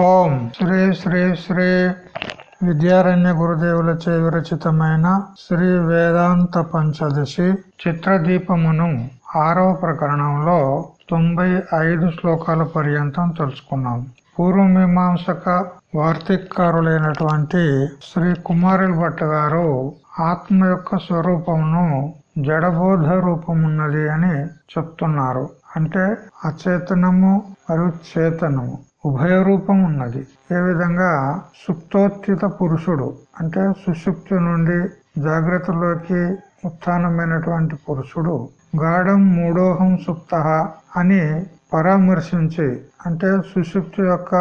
ఓం శ్రీ శ్రీ శ్రీ విద్యారణ్య గురుదేవులచే విరచితమైన శ్రీ వేదాంత పంచదశి చిత్రదీపమును ఆరవ ప్రకరణంలో తొంభై ఐదు శ్లోకాల పర్యంతం తెలుసుకున్నాం. పూర్వమీమాంసక వార్తికారులైనటువంటి శ్రీ కుమారుల భట్ గారు ఆత్మ యొక్క స్వరూపమును జడబోధ రూపమున్నది అని చెప్తున్నారు. అంటే అచేతనము మరియు చేతనము ఉభయ రూపం ఉన్నది ఏ విధంగా సుప్తోత్థిత పురుషుడు అంటే సుషుప్తి నుండి జాగ్రత్తలోకి ఉత్థానమైనటువంటి పురుషుడు గాఢం మూడోహం సుప్త అని పరామర్శించి అంటే సుషుప్తి యొక్క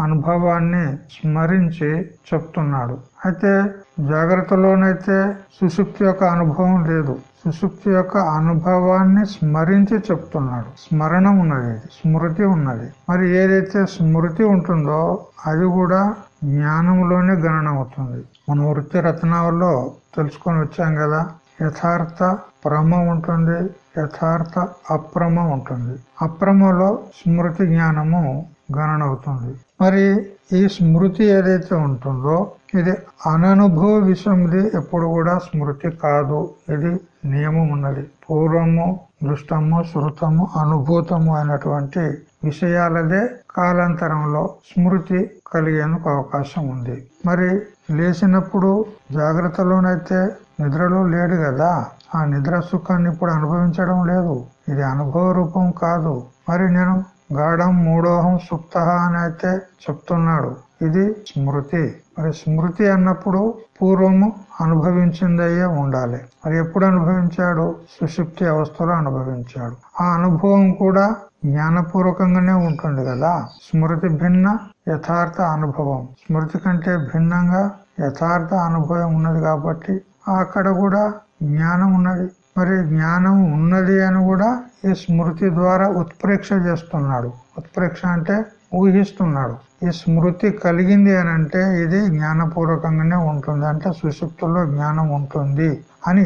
అనుభవాన్ని స్మరించి చెప్తున్నాడు. అయితే జాగ్రత్తలోనైతే సుషుప్తి యొక్క అనుభవం లేదు. సుషుప్తి యొక్క అనుభవాన్ని స్మరించి చెప్తున్నాడు. స్మరణ ఉన్నది స్మృతి ఉన్నది. మరి ఏదైతే స్మృతి ఉంటుందో అది కూడా జ్ఞానంలోనే గణన అవుతుంది మన వృత్తి రత్నాల్లో తెలుసుకొని వచ్చాం కదా యథార్థ ప్రమ ఉంటుంది యథార్థ అప్రమ ఉంటుంది. అప్రమలో స్మృతి జ్ఞానము గణన అవుతుంది మరి ఈ స్మృతి ఏదైతే ఉంటుందో ఇది అననుభవ విషయంది ఎప్పుడు కూడా స్మృతి కాదు. ఇది నియమం ఉన్నది పూర్వము దృష్టము శృతము అనుభూతము అయినటువంటి విషయాలదే కాలాంతరంలో స్మృతి కలిగేందుకు అవకాశం ఉంది. మరి లేచినప్పుడు జాగ్రత్తలోనైతే నిద్రలో లేడు కదా? ఆ నిద్ర సుఖాన్ని ఇప్పుడు అనుభవించడం లేదు. ఇది అనుభవ రూపం కాదు. మరి నేను గాఢం మూడోహం సుప్త అని అయితే చెప్తున్నాడు. ఇది స్మృతి. మరి స్మృతి అన్నప్పుడు పూర్వము అనుభవించిందయ్యే ఉండాలి. మరి ఎప్పుడు అనుభవించాడు? సుషుప్తి అవస్థలో అనుభవించాడు. ఆ అనుభవం కూడా జ్ఞానపూర్వకంగానే ఉంటుంది కదా. స్మృతి భిన్న యథార్థ అనుభవం. స్మృతి కంటే భిన్నంగా యథార్థ అనుభవం ఉన్నది కాబట్టి అక్కడ కూడా జ్ఞానం ఉన్నది. మరి జ్ఞానం ఉన్నది అని కూడా ఈ స్మృతి ద్వారా ఉత్ప్రేక్ష చేస్తున్నాడు. ఉత్ప్రేక్ష అంటే ఊహిస్తున్నాడు. ఈ స్మృతి కలిగింది అని అంటే ఇది జ్ఞానపూర్వకంగానే ఉంటుంది. అంటే సుషుప్తుల్లో జ్ఞానం ఉంటుంది అని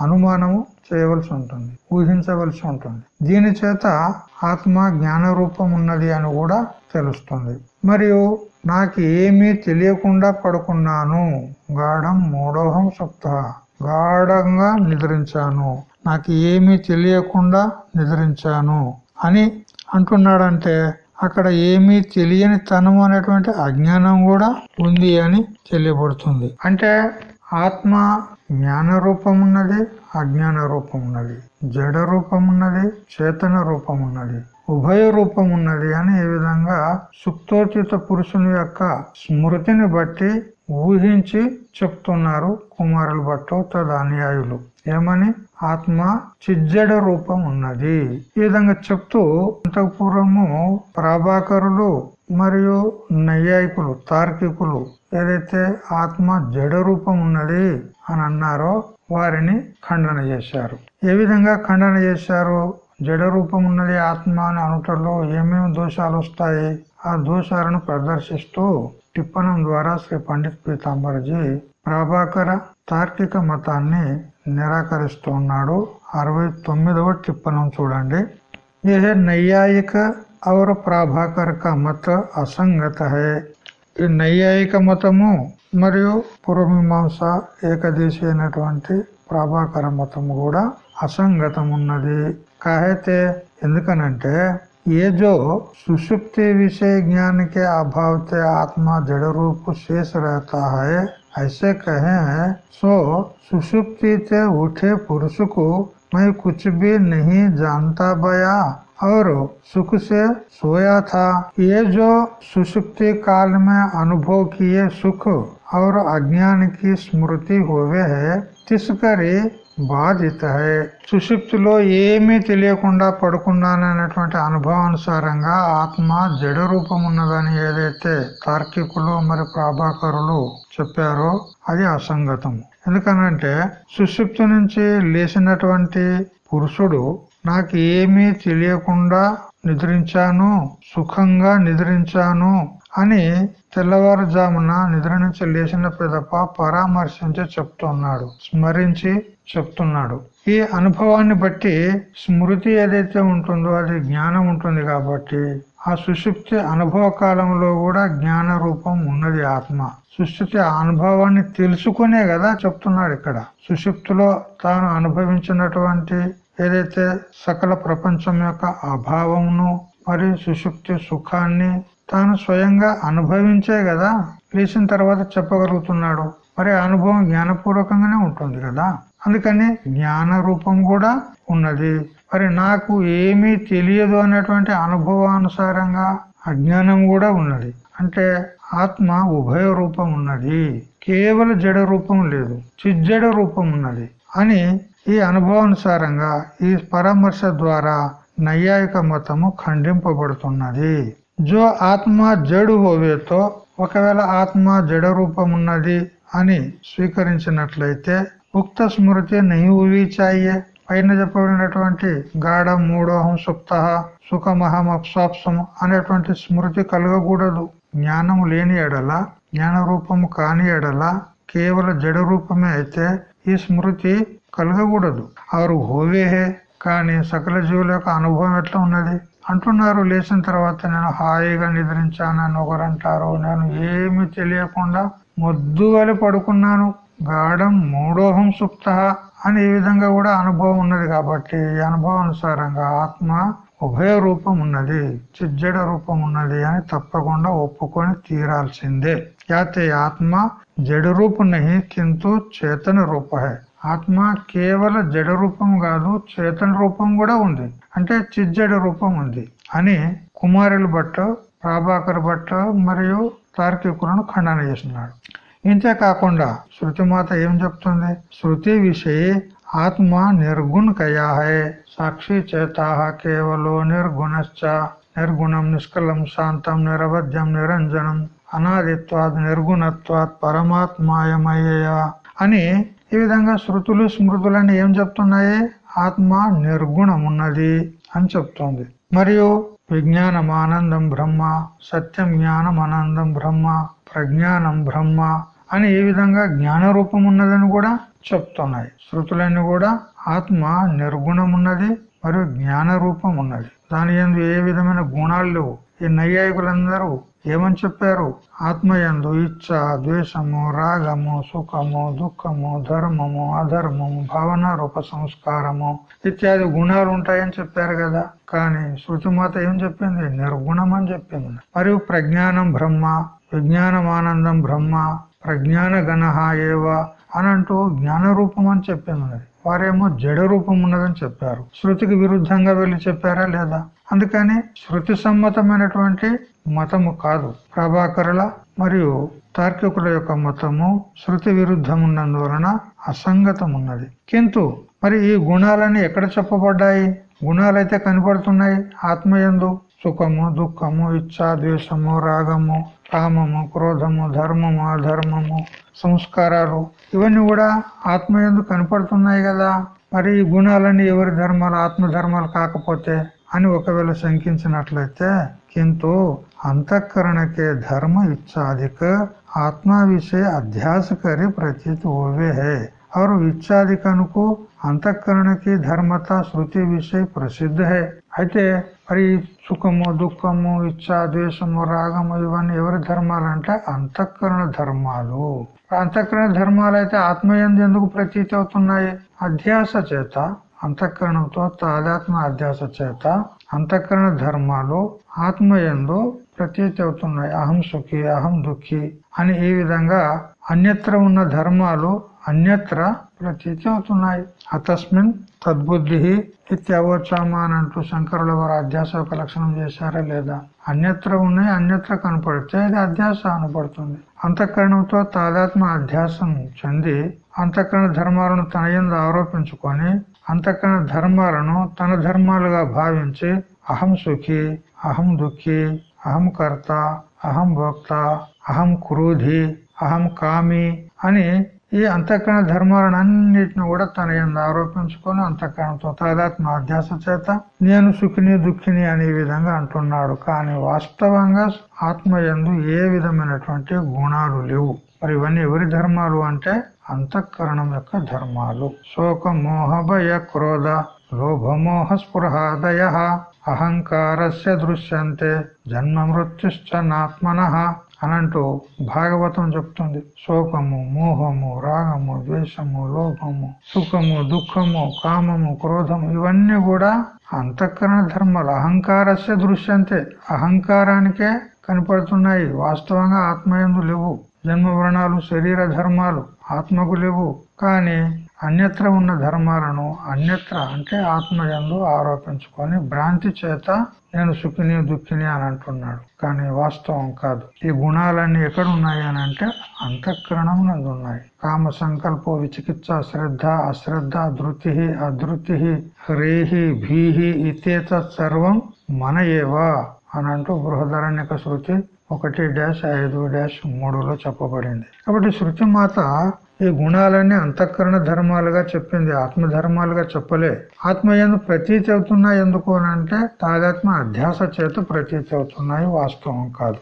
అనుమానము చేయవలసి ఉంటుంది ఊహించవలసి ఉంటుంది. దీని చేత ఆత్మ జ్ఞాన రూపం ఉన్నది అని కూడా తెలుస్తుంది. మరియు నాకు ఏమీ తెలియకుండా పడుకున్నాను. గాఢం మూడోహం సుప్త. గాఢంగా నిద్రించాను. నాకు ఏమీ తెలియకుండా నిద్రించాను అని అంటున్నాడంటే అక్కడ ఏమీ తెలియని తనము అనేటువంటి అజ్ఞానం కూడా ఉంది అని తెలియబడుతుంది. అంటే ఆత్మ జ్ఞాన రూపం ఉన్నది అజ్ఞాన రూపం ఉన్నది. జడ రూపం ఉన్నది చేతన రూపం ఉన్నది. ఉభయ రూపం ఉన్నది అని ఈ విధంగా సుప్తోచిత పురుషుని యొక్క స్మృతిని బట్టి ఊహించి చెప్తున్నారు కుమారులు భట్టో తదనుయాయులు ఏమని? ఆత్మ చిజ్జడ రూపం ఉన్నది. ఈ విధంగా చెప్తూ ఇంతకు పూర్వము మరియు నైయాయికులు తార్కికులు ఏదైతే ఆత్మ జడ రూపం ఉన్నది అని అన్నారో వారిని ఖండన చేశారు. ఏ విధంగా ఖండన చేశారు? జడ రూపం ఉన్నది ఆత్మ అని అనుటలో ఏమేమి దోషాలు వస్తాయి? ఆ దోషాలను ప్రదర్శిస్తూ టిప్పణం ద్వారా శ్రీ పండిత్ పీతాంబర్జీ ప్రభాకర తార్కిక మతాన్ని నిరాకరిస్తూ ఉన్నాడు అరవై తొమ్మిదవ టిప్పణం చూడండి. ఏ నైయాయిక और ప్రాభాకర మత అసంగత. హే ఈ నైయాయిక మతము మరియు పూర్వమీమాంస ఏకదేశి అయినటువంటి ప్రభాకర మతము కూడా అసంగతం ఉన్నది కాహైతే ఎందుకనంటే ये जो सुषुप्ति विषय ज्ञान के अभाव से आत्मा जड़ रूप शेष रहता है, ऐसे कहे सो सुषुप्ति से उठे पुरुष को मैं कुछ भी नहीं जानता बया, और सुख से सोया था। ये जो सुषुप्ति काल में अनुभव किए सुख और अज्ञान की स्मृति हुए है तिसकरी బాధిత సుషుప్తిలో ఏమీ తెలియకుండా పడుకున్నాననేటువంటి అనుభవానుసారంగా ఆత్మ జడ రూపం ఉన్నదని ఏదైతే తార్కికులు మరి ప్రాభాకరులు చెప్పారో అది అసంగతం. ఎందుకనంటే సుషుప్తి నుంచి లేచినటువంటి పురుషుడు నాకు ఏమీ తెలియకుండా నిద్రించాను సుఖంగా నిద్రించాను అని తెల్లవారుజామున నిద్ర నుంచి లేచిన పిదప పరామర్శించి చెప్తున్నాడు. స్మరించి చెప్తున్నాడు. ఈ అనుభవాన్ని బట్టి స్మృతి ఏదైతే ఉంటుందో అది జ్ఞానం ఉంటుంది కాబట్టి ఆ సుషుప్తి అనుభవ కాలంలో కూడా జ్ఞాన రూపం ఉన్నది ఆత్మ. సుషుప్తి అనుభవాన్ని తెలుసుకునే కదా చెప్తున్నాడు ఇక్కడ. సుషుప్తిలో తాను అనుభవించినటువంటి ఏదైతే సకల ప్రపంచం యొక్క అభావంను మరియు సుషుప్తి సుఖాన్ని తాను స్వయంగా అనుభవించే కదా లేచిన తర్వాత చెప్పగలుగుతున్నాడు. మరి అనుభవం జ్ఞానపూర్వకంగానే ఉంటుంది కదా. అందుకని జ్ఞాన రూపం కూడా ఉన్నది. మరి నాకు ఏమీ తెలియదు అనేటువంటి అనుభవానుసారంగా అజ్ఞానం కూడా ఉన్నది. అంటే ఆత్మ ఉభయ రూపం ఉన్నది. కేవల జడ రూపం లేదు చిజ్జడ రూపం ఉన్నది అని ఈ అనుభవానుసారంగా ఈ పరామర్శ ద్వారా నైయాయిక మతము ఖండింపబడుతున్నది. జో ఆత్మ జడు హోవేతో ఒకవేళ ఆత్మ జడ రూపం ఉన్నది అని స్వీకరించినట్లయితే ఉక్త స్మృతి నహి చాయే పైన చెప్పబడినటువంటి గాఢ మూడోహం సుప్త సుఖమహం అప్సాప్సం అనేటువంటి స్మృతి కలగకూడదు జ్ఞానము లేని ఎడల జ్ఞాన రూపము కాని ఎడల కేవల జడ రూపమే అయితే ఈ స్మృతి కలగకూడదు। ఆరు హోవేహే కానీ సకల జీవుల యొక్క అనుభవం ఎట్లా ఉన్నది? అంటున్నారు లేచిన తర్వాత నేను హాయిగా నిద్రించానని ఒకరంటారు నేను ఏమి తెలియకుండా మొద్దుగలి పడుకున్నాను. గాఢం మూడోహం సుప్త అని ఈ విధంగా కూడా అనుభవం ఉన్నది కాబట్టి ఈ అనుభవానుసారంగా ఆత్మ ఉభయ రూపం ఉన్నది చిజ్జడ రూపం ఉన్నది అని తప్పకుండా ఒప్పుకొని తీరాల్సిందే. యాతే ఆత్మ జడు రూపం నహి కింటూ చేతన రూప ఆత్మ కేవల జడ రూపం కాదు చేతన రూపం కూడా ఉంది. అంటే చిజ్జడ రూపం ఉంది అని కుమారుల భట్ట ప్రాభాకర్ భట్ట మరియు తార్కికులను ఖండన చేస్తున్నాడు. ఇంతే కాకుండా శృతిమాత ఏం చెప్తుంది? శృతి విషయ ఆత్మ నిర్గుణ కయా సాక్షి చేత కేవలో నిర్గుణశ్చ నిర్గుణం నిష్కలం శాంతం నిరవధ్యం నిరంజనం అనాదిత్వాద్ నిర్గుణత్వాత్ పరమాత్మాయమయ్యయా అని ఈ విధంగా శృతులు స్మృతులని ఏం చెప్తున్నాయి? ఆత్మ నిర్గుణం ఉన్నది అని చెప్తుంది. మరియు విజ్ఞానం ఆనందం బ్రహ్మ సత్యం జ్ఞానం ఆనందం బ్రహ్మ ప్రజ్ఞానం బ్రహ్మ అని ఏ విధంగా జ్ఞాన రూపం ఉన్నదని కూడా చెప్తున్నాయి. శృతులన్నీ కూడా ఆత్మ నిర్గుణం ఉన్నది మరియు జ్ఞాన రూపం ఉన్నది. దాని ఎందు ఏ విధమైన గుణాలు లేవు. ఈ నైయాయికులందరూ ఏమని చెప్పారు? ఆత్మ ఎందు ఇచ్చ ద్వేషము రాగము సుఖము దుఃఖము ధర్మము అధర్మము భావన రూప సంస్కారము ఇత్యాది గుణాలు ఉంటాయని చెప్పారు కదా. కానీ శృతిమాత ఏం చెప్పింది? నిర్గుణం అని చెప్పింది. మరియు ప్రజ్ఞానం బ్రహ్మ విజ్ఞానం ఆనందం బ్రహ్మ ప్రజ్ఞాన గణ ఏవ అని అంటూ జ్ఞాన రూపం అని చెప్పింది వారేమో జడ రూపం ఉన్నదని చెప్పారు. శృతికి విరుద్ధంగా వెళ్ళి చెప్పారా లేదా? అందుకని శృతి సమ్మతమైనటువంటి మతము కాదు. ప్రభాకరుల మరియు తార్కికుల యొక్క మతము శృతి విరుద్ధం ఉన్నందువలన అసంగతం ఉన్నది కింటు మరి ఈ గుణాలన్నీ ఎక్కడ చెప్పబడ్డాయి? గుణాలైతే కనపడుతున్నాయి ఆత్మయందు. సుఖము దుఃఖము ఇచ్చ ద్వేషము రాగము కామము క్రోధము ధర్మము అధర్మము సంస్కారాలు ఇవన్నీ కూడా ఆత్మ ఎందుకు కనపడుతున్నాయి కదా. మరి ఈ గుణాలన్నీ ఎవరి ధర్మాలు? ఆత్మ ధర్మాలు కాకపోతే అని ఒకవేళ శంకించినట్లయితే కింటు అంతఃకరణకే ధర్మ ఇచ్చాదిక ఆత్మ విషయ అధ్యాస కరి ప్రతీతి ఓవే హే. और ఇచ్చాదికనుకు అంతఃకరణకి ధర్మత శృతి విషయ ప్రసిద్ధ హే. అయితే మరి సుఖము దుఃఖము ఇచ్చ ద్వేషము రాగము ఇవన్నీ ఎవరి ధర్మాలు అంటే అంతఃకరణ ధర్మాలు. అంతఃకరణ ధర్మాలు అయితే ఆత్మయందు ఎందుకు ప్రతీతి అవుతున్నాయి? అధ్యాస చేత అంతఃకరణంతో తాదాత్మ అధ్యాస చేత అంతఃకరణ ధర్మాలు ఆత్మయందు ప్రతీతి అవుతున్నాయి. అహం సుఖి అహం దుఃఖి అని ఈ విధంగా అన్యత్ర ఉన్న ధర్మాలు అన్యత్ర ప్రతీతి అవుతున్నాయి అతస్మిన్ తద్బుద్ధి ఇత్యవోచామాన్ అంటూ శంకరుల వారు అధ్యాస ఒక లక్షణం చేశారా లేదా? అన్యత్ర ఉన్నాయి అన్యత్ర కనపడితే అది అధ్యాస అనపడుతుంది అంతఃకరణంతో తాదాత్మ అధ్యాసం చెంది అంతఃకరణ ధర్మాలను తన ఎందు ఆరోపించుకొని అంతఃకరణ ధర్మాలను తన ధర్మాలుగా భావించి అహం సుఖి అహం దుఃఖి అహం కర్త అహం భోక్త అహం క్రోధి అహం కామి అని ఈ అంతఃకరణ ధర్మాలను కూడా తన ఎందు ఆరోపించుకొని అంతఃకరణతో తాదాత్మ అధ్యాస చేత నేను సుఖిని దుఃఖిని అనే విధంగా అంటున్నాడు. కానీ వాస్తవంగా ఆత్మ ఎందు ఏ విధమైనటువంటి గుణాలు లేవు. మరి ఇవన్నీ ఎవరి ధర్మాలు అంటే అంతఃకరణం యొక్క ధర్మాలు. శోక మోహ భయ క్రోధ లోభమోహ స్పృహాదయ అహంకారస్య దృశ్యంతే. జన్మ మృత్యుశ్చ నాత్మన. అనంటూ భాగవతం చెప్తుంది. శోకము మోహము రాగము ద్వేషము లోపము సుఖము దుఃఖము కామము క్రోధము ఇవన్నీ కూడా అంతఃకరణ ధర్మాలు. అహంకారస్య దృశ్యంతే. అహంకారానికే కనపడుతున్నాయి. వాస్తవంగా ఆత్మయందు లేవు. జన్మ వ్రణాలు శరీర ధర్మాలు ఆత్మకు లేవు. కానీ అన్యత్ర ఉన్న ధర్మాలను అన్యత్ర అంటే ఆత్మయందు ఆరోపించుకొని భ్రాంతి చేత నేను సుఖిని దుఃఖిని అని అంటున్నాడు. కానీ వాస్తవం కాదు. ఈ గుణాలన్నీ ఎక్కడున్నాయి అని అంటే అంతఃకరణం ఉన్నాయి కామ సంకల్పం విచికిత్స శ్రద్ధ అశ్రద్ధ ధృతి అధృతి హ్రీహి భీహి ఇతేత సర్వం మన ఏవా అని అంటూ బృహదరణ్యక శృతి ఒకటి డాష్ ఐదు డాష్ మూడులో చెప్పబడింది. కాబట్టి శృతి మాత ఈ గుణాలన్నీ అంతఃకరణ ధర్మాలుగా చెప్పింది ఆత్మ ధర్మాలుగా చెప్పలే ఆత్మ ఎందు ప్రతీతి అవుతున్నాయి ఎందుకు అంటే తాదాత్మ అధ్యాస చేత ప్రతీతి అవుతున్నాయి వాస్తవం కాదు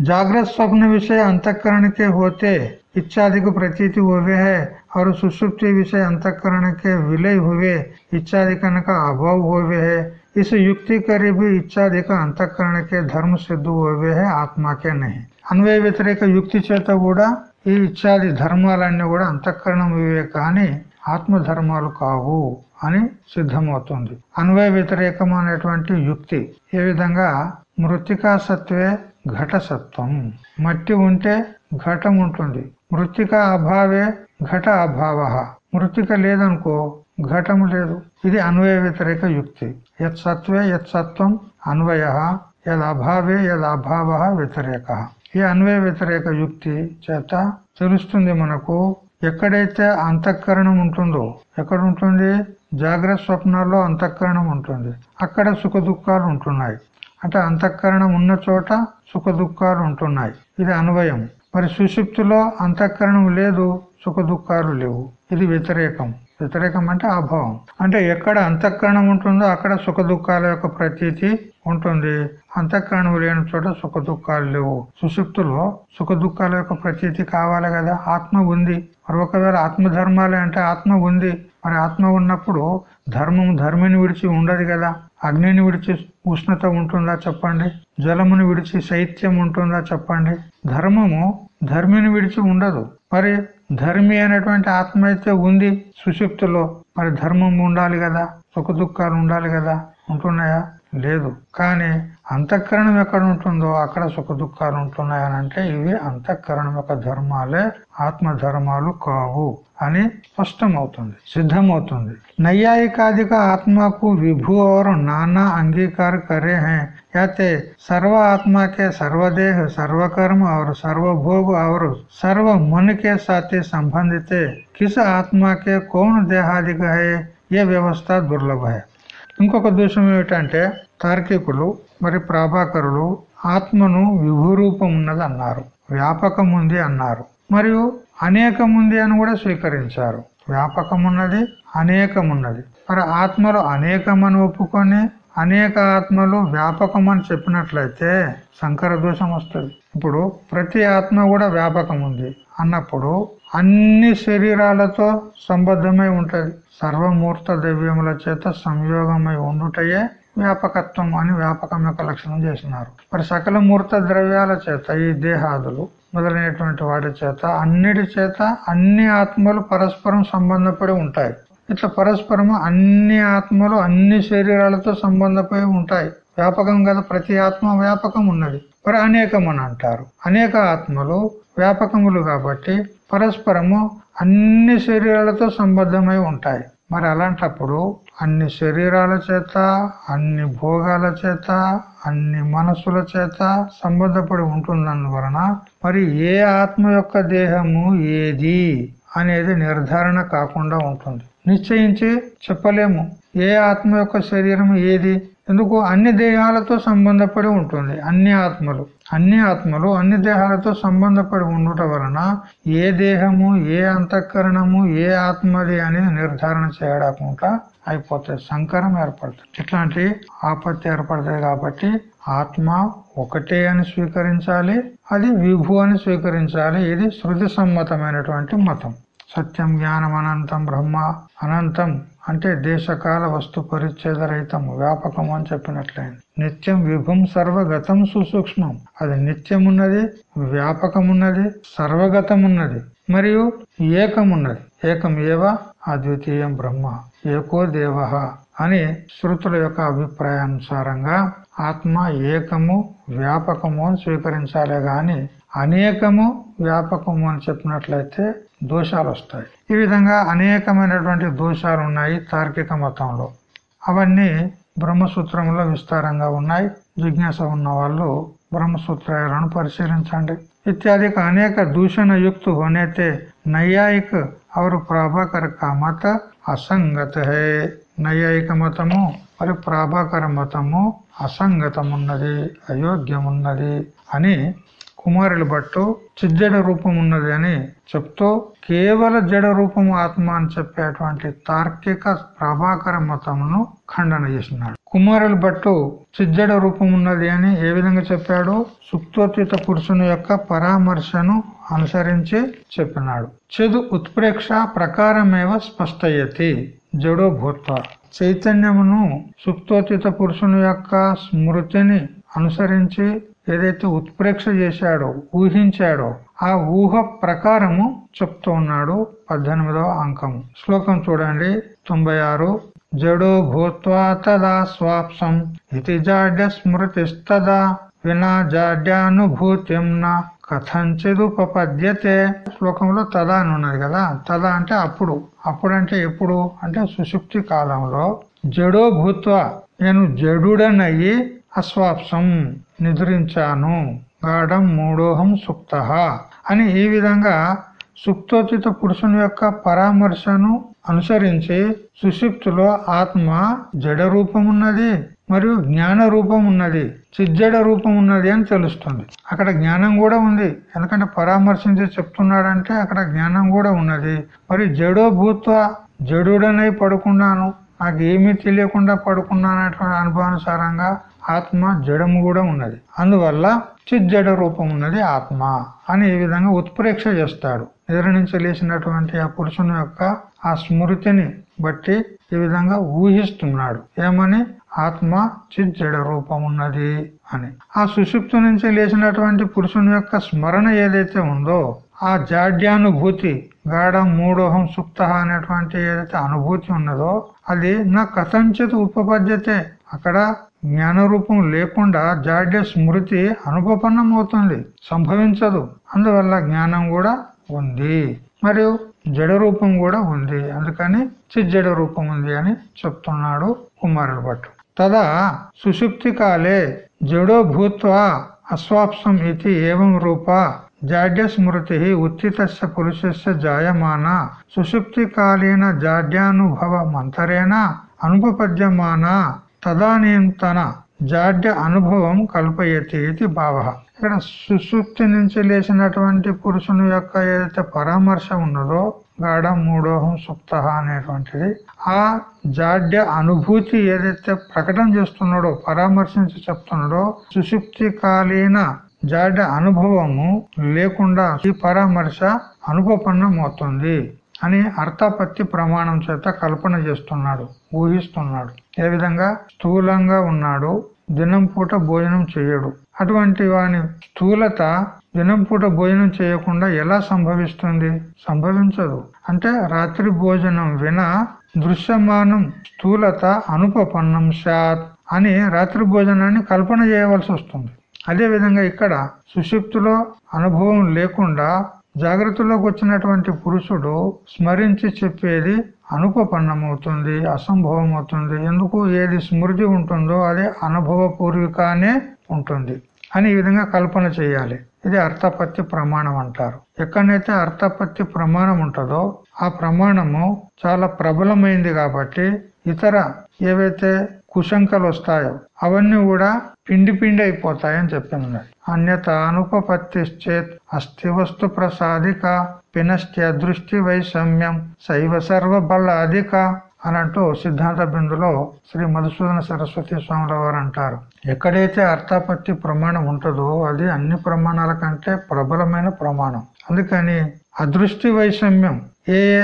जागृत स्वप्न विषय अंतकरण के होते इच्छादि को प्रतीति हुए है और सुषुप्ति विषय अंतकरण के विलय हुए इच्छाधिकरण का अभाव हुए है इस युक्ति करे भी इच्छादि का अंतकरण के धर्म सिद्ध हुए है आत्मा के नहीं అన్వయ వ్యతిరేక యుక్తి చేత కూడా ఈ ఇచ్చాది ధర్మాలన్నీ కూడా అంతఃకరణం ఇవే కానీ ఆత్మధర్మాలు కావు అని సిద్ధమవుతుంది. అన్వయ వ్యతిరేకమైనటువంటి యుక్తి. ఏ విధంగా? మృతికా సత్వే ఘట సత్వం మట్టి ఉంటే ఘటం ఉంటుంది. మృతిక అభావే ఘట అభావ. మృతిక లేదనుకో ఘటం లేదు. ఇది అన్వయ వ్యతిరేక యుక్తి. యత్ సత్వే యత్ సత్వం అన్వయ. యద్ అభావే యద్ అభావ వ్యతిరేక. ఈ అన్వయ వ్యతిరేక యుక్తి చేత తెలుస్తుంది మనకు ఎక్కడైతే అంతఃకరణం ఉంటుందో. ఎక్కడ ఉంటుంది జాగ్రత్త స్వప్నాల్లో అంతఃకరణం ఉంటుంది. అక్కడ సుఖ దుఃఖాలు ఉంటున్నాయి. అంటే అంతఃకరణం ఉన్న చోట సుఖ దుఃఖాలు ఉంటున్నాయి. ఇది అన్వయం. మరి సుషుప్తిలో అంతఃకరణం లేదు సుఖ దుఃఖాలు లేవు. ఇది వ్యతిరేకం. వ్యతిరేకం అంటే అభావం అంటే ఎక్కడ అంతఃకరణం ఉంటుందో అక్కడ సుఖ దుఃఖాల యొక్క ప్రతీతి ఉంటుంది. అంతఃకరణం లేని చోట సుఖ దుఃఖాలు లేవు. సుషుప్తులో సుఖ దుఃఖాల యొక్క ప్రతీతి కావాలి కదా. ఆత్మ ఉంది. మరి ఒకవేళ ఆత్మధర్మాలే అంటే ఆత్మ ఉంది. మరి ఆత్మ ఉన్నప్పుడు ధర్మం ధర్మిని విడిచి ఉండదు కదా. అగ్నిని విడిచి ఉష్ణత ఉంటుందా చెప్పండి? జలమును విడిచి శైత్యం ఉంటుందా చెప్పండి? ధర్మము ధర్మిని విడిచి ఉండదు. మరి ధర్మి అనేటువంటి ఆత్మ అయితే ఉంది సుషుప్తిలో. మరి ధర్మం ఉండాలి కదా సుఖ దుఃఖాలు ఉండాలి కదా ఉంటున్నాయా? లేదు. కానీ అంతఃకరణం ఎక్కడ ఉంటుందో అక్కడ సుఖ దుఃఖాలు ఉంటున్నాయని అంటే ఇవి అంతఃకరణం యొక్క ధర్మాలే ఆత్మ ధర్మాలు కావు అని స్పష్టమవుతుంది సిద్ధమవుతుంది నైయాయికాదిక ఆత్మకు విభు और नाना अंगीकार करे हैं याते सर्व आत्मा के सर्वदेह सर्वकर्म और सर्वभोग और सर्व मन के साथ संबंधित किस आत्मा के कौन देहादिक है ये వ్యవస్థ దుర్లభ है ఇంకొక దోషం ఏమిటంటే తార్కికులు మరి ప్రాభాకరులు ఆత్మను విభూరూపం ఉన్నది అన్నారు. వ్యాపకం ఉంది అన్నారు మరియు అనేకముంది అని కూడా స్వీకరించారు. వ్యాపకమున్నది అనేకమున్నది. మరి ఆత్మలు అనేకమని ఒప్పుకొని అనేక ఆత్మలు వ్యాపకం అని చెప్పినట్లయితే సంకర దోషం వస్తుంది. ఇప్పుడు ప్రతి ఆత్మ కూడా వ్యాపకం ఉంది అన్నప్పుడు అన్ని శరీరాలతో సంబద్ధమై ఉంటది. సర్వమూర్త ద్రవ్యముల చేత సంయోగమై ఉండుటయే వ్యాపకత్వం అని వ్యాపకం యొక్క లక్షణం చేసినారు. మరి సకల మూర్త ద్రవ్యాల చేత ఈ దేహాదులు మొదలైనటువంటి వాటి చేత అన్నిటి చేత అన్ని ఆత్మలు పరస్పరం సంబంధపడి ఉంటాయి. ఇట్లా పరస్పరము అన్ని ఆత్మలు అన్ని శరీరాలతో సంబంధపడి ఉంటాయి. వ్యాపకం కదా ప్రతి ఆత్మ వ్యాపకం ఉన్నది. మరి అనేకం అని అంటారు. అనేక ఆత్మలు వ్యాపకములు కాబట్టి పరస్పరము అన్ని శరీరాలతో సంబద్ధమై ఉంటాయి. మరి అలాంటప్పుడు అన్ని శరీరాల చేత అన్ని భోగాల చేత అన్ని మనసుల చేత సంబంధపడి ఉంటుందన్న మరి ఏ ఆత్మ యొక్క దేహము ఏది అనేది నిర్ధారణ కాకుండా ఉంటుంది. నిశ్చయించి చెప్పలేము. ఏ ఆత్మ యొక్క శరీరం ఏది? ఎందుకు? అన్ని దేహాలతో సంబంధపడి ఉంటుంది. అన్ని ఆత్మలు. అన్ని ఆత్మలు అన్ని దేహాలతో సంబంధపడి ఉండుట వలన ఏ దేహము ఏ అంతఃకరణము ఏ ఆత్మది అనేది నిర్ధారణ చేయకుండా అయిపోతుంది సంకరం ఏర్పడుతుంది. ఇట్లాంటి ఆపత్తి ఏర్పడతాయి కాబట్టి ఆత్మ ఒకటే అని స్వీకరించాలి అది విభు అని స్వీకరించాలి ఇది శృతి సమ్మతమైనటువంటి మతం. సత్యం జ్ఞానం అనంతం బ్రహ్మ అనంతం. అంటే దేశకాల వస్తు పరిచ్ఛేద రహితం వ్యాపకము అని చెప్పినట్లయింది. నిత్యం విభుం సర్వగతం సుసూక్ష్మం. అది నిత్యం ఉన్నది వ్యాపకమున్నది సర్వగతమున్నది మరియు ఏకమున్నది. ఏకం ఏవ అద్వితీయం బ్రహ్మ. ఏకో దేవ అని శృతుల యొక్క అభిప్రాయానుసారంగా ఆత్మ ఏకము వ్యాపకము అని స్వీకరించాలే గాని అనేకము వ్యాపకము అని చెప్పినట్లయితే దోషాలు వస్తాయి. ఈ విధంగా అనేకమైనటువంటి దోషాలు ఉన్నాయి తార్కిక మతంలో. అవన్నీ బ్రహ్మసూత్రంలో విస్తారంగా ఉన్నాయి. జిజ్ఞాస ఉన్న వాళ్ళు బ్రహ్మసూత్రాలను పరిశీలించండి. ఇత్యాదిక అనేక దూషణ యుక్తు होने నైయాయిక అవరు ప్రాభాకర కామత అసంగత హే నైయాయిక మతము మరి ప్రాభాకర మతము అసంగతమున్నది అయోగ్యమున్నది అని కుమారుల భట్టు చిజ్జడ రూపం ఉన్నది అని చెప్తూ కేవల జడ రూపము ఆత్మ అని చెప్పేటువంటి తార్కిక ప్రభాకర మతమును ఖండన చేసినాడు. కుమారుల భట్టు చిజ్జడ రూపం ఉన్నది అని ఏ విధంగా చెప్పాడు? సుప్తోత్త పురుషుని యొక్క పరామర్శను అనుసరించి చెప్పినాడు. చెదు ఉత్ప్రేక్ష ప్రకారమేవ స్పష్టయతి జడో భూత్వ చైతన్యమును సుప్తోత్త పురుషుని యొక్క స్మృతిని అనుసరించి ఏదైతే ఉత్ప్రేక్ష చేశాడో ఊహించాడో ఆ ఊహ ప్రకారము చెప్తూ ఉన్నాడు పద్దెనిమిదవ అంకం. శ్లోకం చూడండి. తొంభై ఆరు. జడో భూత్వా తదా స్వాప్సం. ఇది జాడ్య స్మృతిస్తదా. వినా జాడ్యానుభూతి కథంచిదుపద్యతే శ్లోకంలో తదా అని ఉన్నది కదా? తదా అంటే అప్పుడు. అప్పుడంటే ఎప్పుడు? అంటే సుశుక్తి కాలంలో. జడో భూత్వ. నేను జడుడనయ్యి అశ్వాప్సం నిద్రించాను. గాఢం మూడోహం సుప్త అని ఈ విధంగా సుప్తోచిత పురుషుని యొక్క పరామర్శను అనుసరించి సుషిప్తులో ఆత్మ జడ రూపం ఉన్నది మరియు జ్ఞాన రూపం ఉన్నది చిజ్జడ రూపం ఉన్నది అని తెలుస్తుంది. అక్కడ జ్ఞానం కూడా ఉంది. ఎందుకంటే పరామర్శించి చెప్తున్నాడంటే అక్కడ జ్ఞానం కూడా ఉన్నది. మరి జడో భూత్వ జడుడనై పడుకున్నాను. నాకు ఏమీ తెలియకుండా పడుకున్నానటువంటి అనుభవానుసారంగా ఆత్మ జడము కూడా ఉన్నది. అందువల్ల చిజ్జడ రూపం ఉన్నది ఆత్మ అని ఈ విధంగా ఉత్ప్రేక్ష చేస్తాడు. నిద్ర నుంచి లేచినటువంటి ఆ పురుషుని యొక్క ఆ స్మృతిని బట్టి ఈ విధంగా ఊహిస్తున్నాడు. ఏమని? ఆత్మ చిజ్జడ రూపం ఉన్నది అని. ఆ సుషుప్తు నుంచి లేచినటువంటి పురుషుని యొక్క స్మరణ ఏదైతే ఉందో ఆ జాడ్యానుభూతి గాఢ మూడోహం సుప్త అనేటువంటి ఏదైతే అనుభూతి ఉన్నదో అది నా కథంచిత ఉపపద్యతే అక్కడ జ్ఞాన రూపం లేకుండా జాడ్య స్మృతి అనుపన్నం అవుతుంది సంభవించదు. అందువల్ల జ్ఞానం కూడా ఉంది. మరియు జడ రూపం కూడా ఉంది. అందుకని చిజ్జడ రూపం ఉంది అని చెప్తున్నాడు కుమారుడు భట్టు. తదా సుషుప్తి కాలే జడో భూత్వ అస్వాప్సం ఇది ఏవం రూప జాడ్య స్మృతి ఉత్తితస్య పురుషస్య జాయమాన సుషుప్తి కాలీన జాడ్యానుభవ మంతరేణ అనుపపద్యమాన తదానీంతన జాడ్య అనుభవం కల్పయతి ఇది భావ. ఇక్కడ సుశుక్తి నుంచి లేచినటువంటి పురుషుని యొక్క ఏదైతే పరామర్శ ఉన్నదో గాఢ మూడోహం సుప్త అనేటువంటిది ఆ జాడ్య అనుభూతి ఏదైతే ప్రకటన చేస్తున్నాడో పరామర్శించి చెప్తున్నాడో సుశుక్తి కాలీన జాడ్య అనుభవము లేకుండా ఈ పరామర్శ అనుపన్నం అవుతుంది అని అర్థపత్తి ప్రమాణం చేత కల్పన చేస్తున్నాడు ఊహిస్తున్నాడు. ఏ విధంగా? స్థూలంగా ఉన్నాడు దినం పూట భోజనం చేయడు. అటువంటి వాని స్థూలత దినం పూట భోజనం చేయకుండా ఎలా సంభవిస్తుంది? సంభవించదు. అంటే రాత్రి భోజనం విన దృశ్యమానం స్థూలత అనుపపన్నం శాత్ అని రాత్రి భోజనాన్ని కల్పన చేయవలసి వస్తుంది. అదేవిధంగా ఇక్కడ సుషిప్తులో అనుభవం లేకుండా జాగ్రత్తలోకి వచ్చినటువంటి పురుషుడు స్మరించి చెప్పేది అనుపపన్నమవుతుంది అసంభవం అవుతుంది ఎందుకు ఏది స్మృతి ఉంటుందో అది అనుభవ పూర్వికానే ఉంటుంది అని ఈ విధంగా కల్పన చేయాలి. ఇది అర్థపత్తి ప్రమాణం అంటారు. ఎక్కడైతే అర్థపత్తి ప్రమాణం ఉంటుందో ఆ ప్రమాణము చాలా ప్రబలమైంది కాబట్టి ఇతర ఏవైతే కుశంకలు వస్తాయో అవన్నీ కూడా పిండి పిండి అయిపోతాయని చెప్పింది అన్యత అనుపపత్తిశ్చేత్ అస్థివస్తు ప్రసాదిక పినశ్చదృష్టి వైషమ్యం శైవ సర్వ బలాధిక అధిక అనంటూ సిద్ధాంత బిందులో శ్రీ మధుసూదన సరస్వతి స్వాముల వారు అంటారు ఎక్కడైతే అర్థాపత్తి ప్రమాణం ఉంటుందో అది అన్ని ప్రమాణాల కంటే ప్రబలమైన ప్రమాణం. అందుకని అదృష్టి వైషమ్యం ఏ ఏ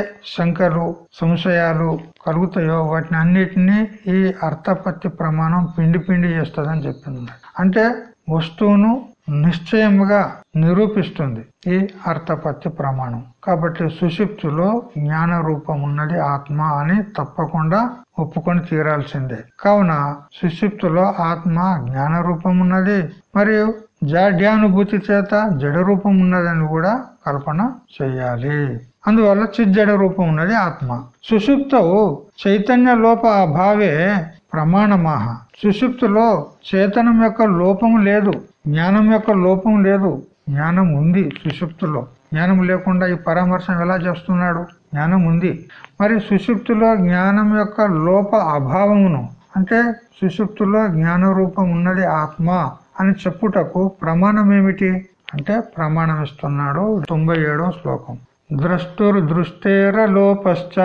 సంశయాలు కలుగుతాయో వాటిని అన్నిటినీ ఈ అర్థపత్తి ప్రమాణం పిండి పిండి చేస్తుందని చెప్పింది అంటే వస్తువును నిశ్చయముగా నిరూపిస్తుంది ఈ అర్థపత్తి ప్రమాణం. కాబట్టి సుషిప్తులో జ్ఞాన రూపం ఉన్నది ఆత్మ అని తప్పకుండా ఒప్పుకొని తీరాల్సిందే. కావున సుషిప్తులో ఆత్మ జ్ఞాన రూపం ఉన్నది మరియు జాడ్యానుభూతి చేత జడ రూపం ఉన్నదని కూడా కల్పన చేయాలి. అందువల్ల చిజ్జడ రూపం ఉన్నది ఆత్మ. సుషుప్తవు చైతన్య లోప అభావే ప్రమాణమాహ. సుషుప్తులో చేతనం యొక్క లోపం లేదు జ్ఞానం యొక్క లోపం లేదు జ్ఞానం ఉంది సుషుప్తులో. జ్ఞానం లేకుండా ఈ పరామర్శం ఎలా చేస్తున్నాడు? జ్ఞానం ఉంది. మరి సుషుప్తిలో జ్ఞానం యొక్క లోప అభావమును అంటే సుషుప్తిలో జ్ఞాన రూపం ఉన్నది ఆత్మ అని చెప్పుటకు ప్రమాణం ఏమిటి? అంటే ప్రమాణం ఇస్తున్నాడు తొంభై శ్లోకం. ద్రష్టుర్ దృష్టేర లోపశ్చ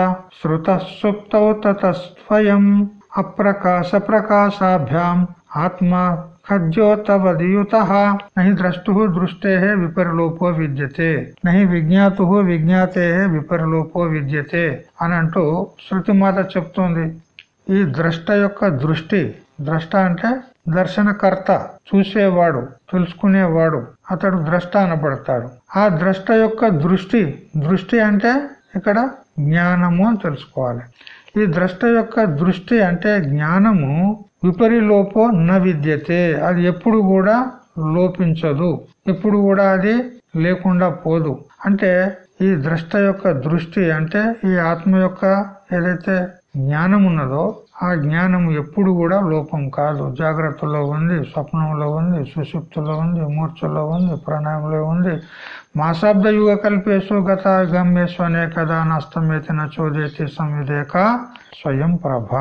శృత సుప్తౌ తతస్వయం అప్రకాశ ప్రకాశాభ్యాం ఆత్మ ఖజ్యోతవదియుత నహి ద్రష్టు దృష్టే విపరిలోపో విద్యతే నహి విజ్ఞాతు విజ్ఞాతే విపరిలోపో విద్యతే అని అంటూ శృతిమాత చెప్తుంది. ఈ ద్రష్ట యొక్క దృష్టి ద్రష్ట అంటే దర్శనకర్త చూసేవాడు తెలుసుకునేవాడు అతడు ద్రష్ట అనబడతాడు. ఆ ద్రష్ట యొక్క దృష్టి దృష్టి అంటే ఇక్కడ జ్ఞానము అని తెలుసుకోవాలి. ఈ ద్రష్ట యొక్క దృష్టి అంటే జ్ఞానము విపరిలోపో న విద్యతే. అది ఎప్పుడు కూడా లోపించదు. ఎప్పుడు కూడా అది లేకుండా పోదు. అంటే ఈ ద్రష్ట యొక్క దృష్టి అంటే ఈ ఆత్మ యొక్క ఏదైతే జ్ఞానం ఉన్నదో ఆ జ్ఞానం ఎప్పుడు కూడా లోపం కాదు. జాగ్రత్తలో ఉంది స్వప్నంలో ఉంది సుషుప్తిలో ఉంది మూర్ఛలో ఉంది ప్రాణాయంలో ఉంది. మాసాబ్ద యుగ కల్పేశు గత గమ్యేశ్వనే కదా నష్టమేతిన చోదేతి సంవిధేక స్వయం ప్రభ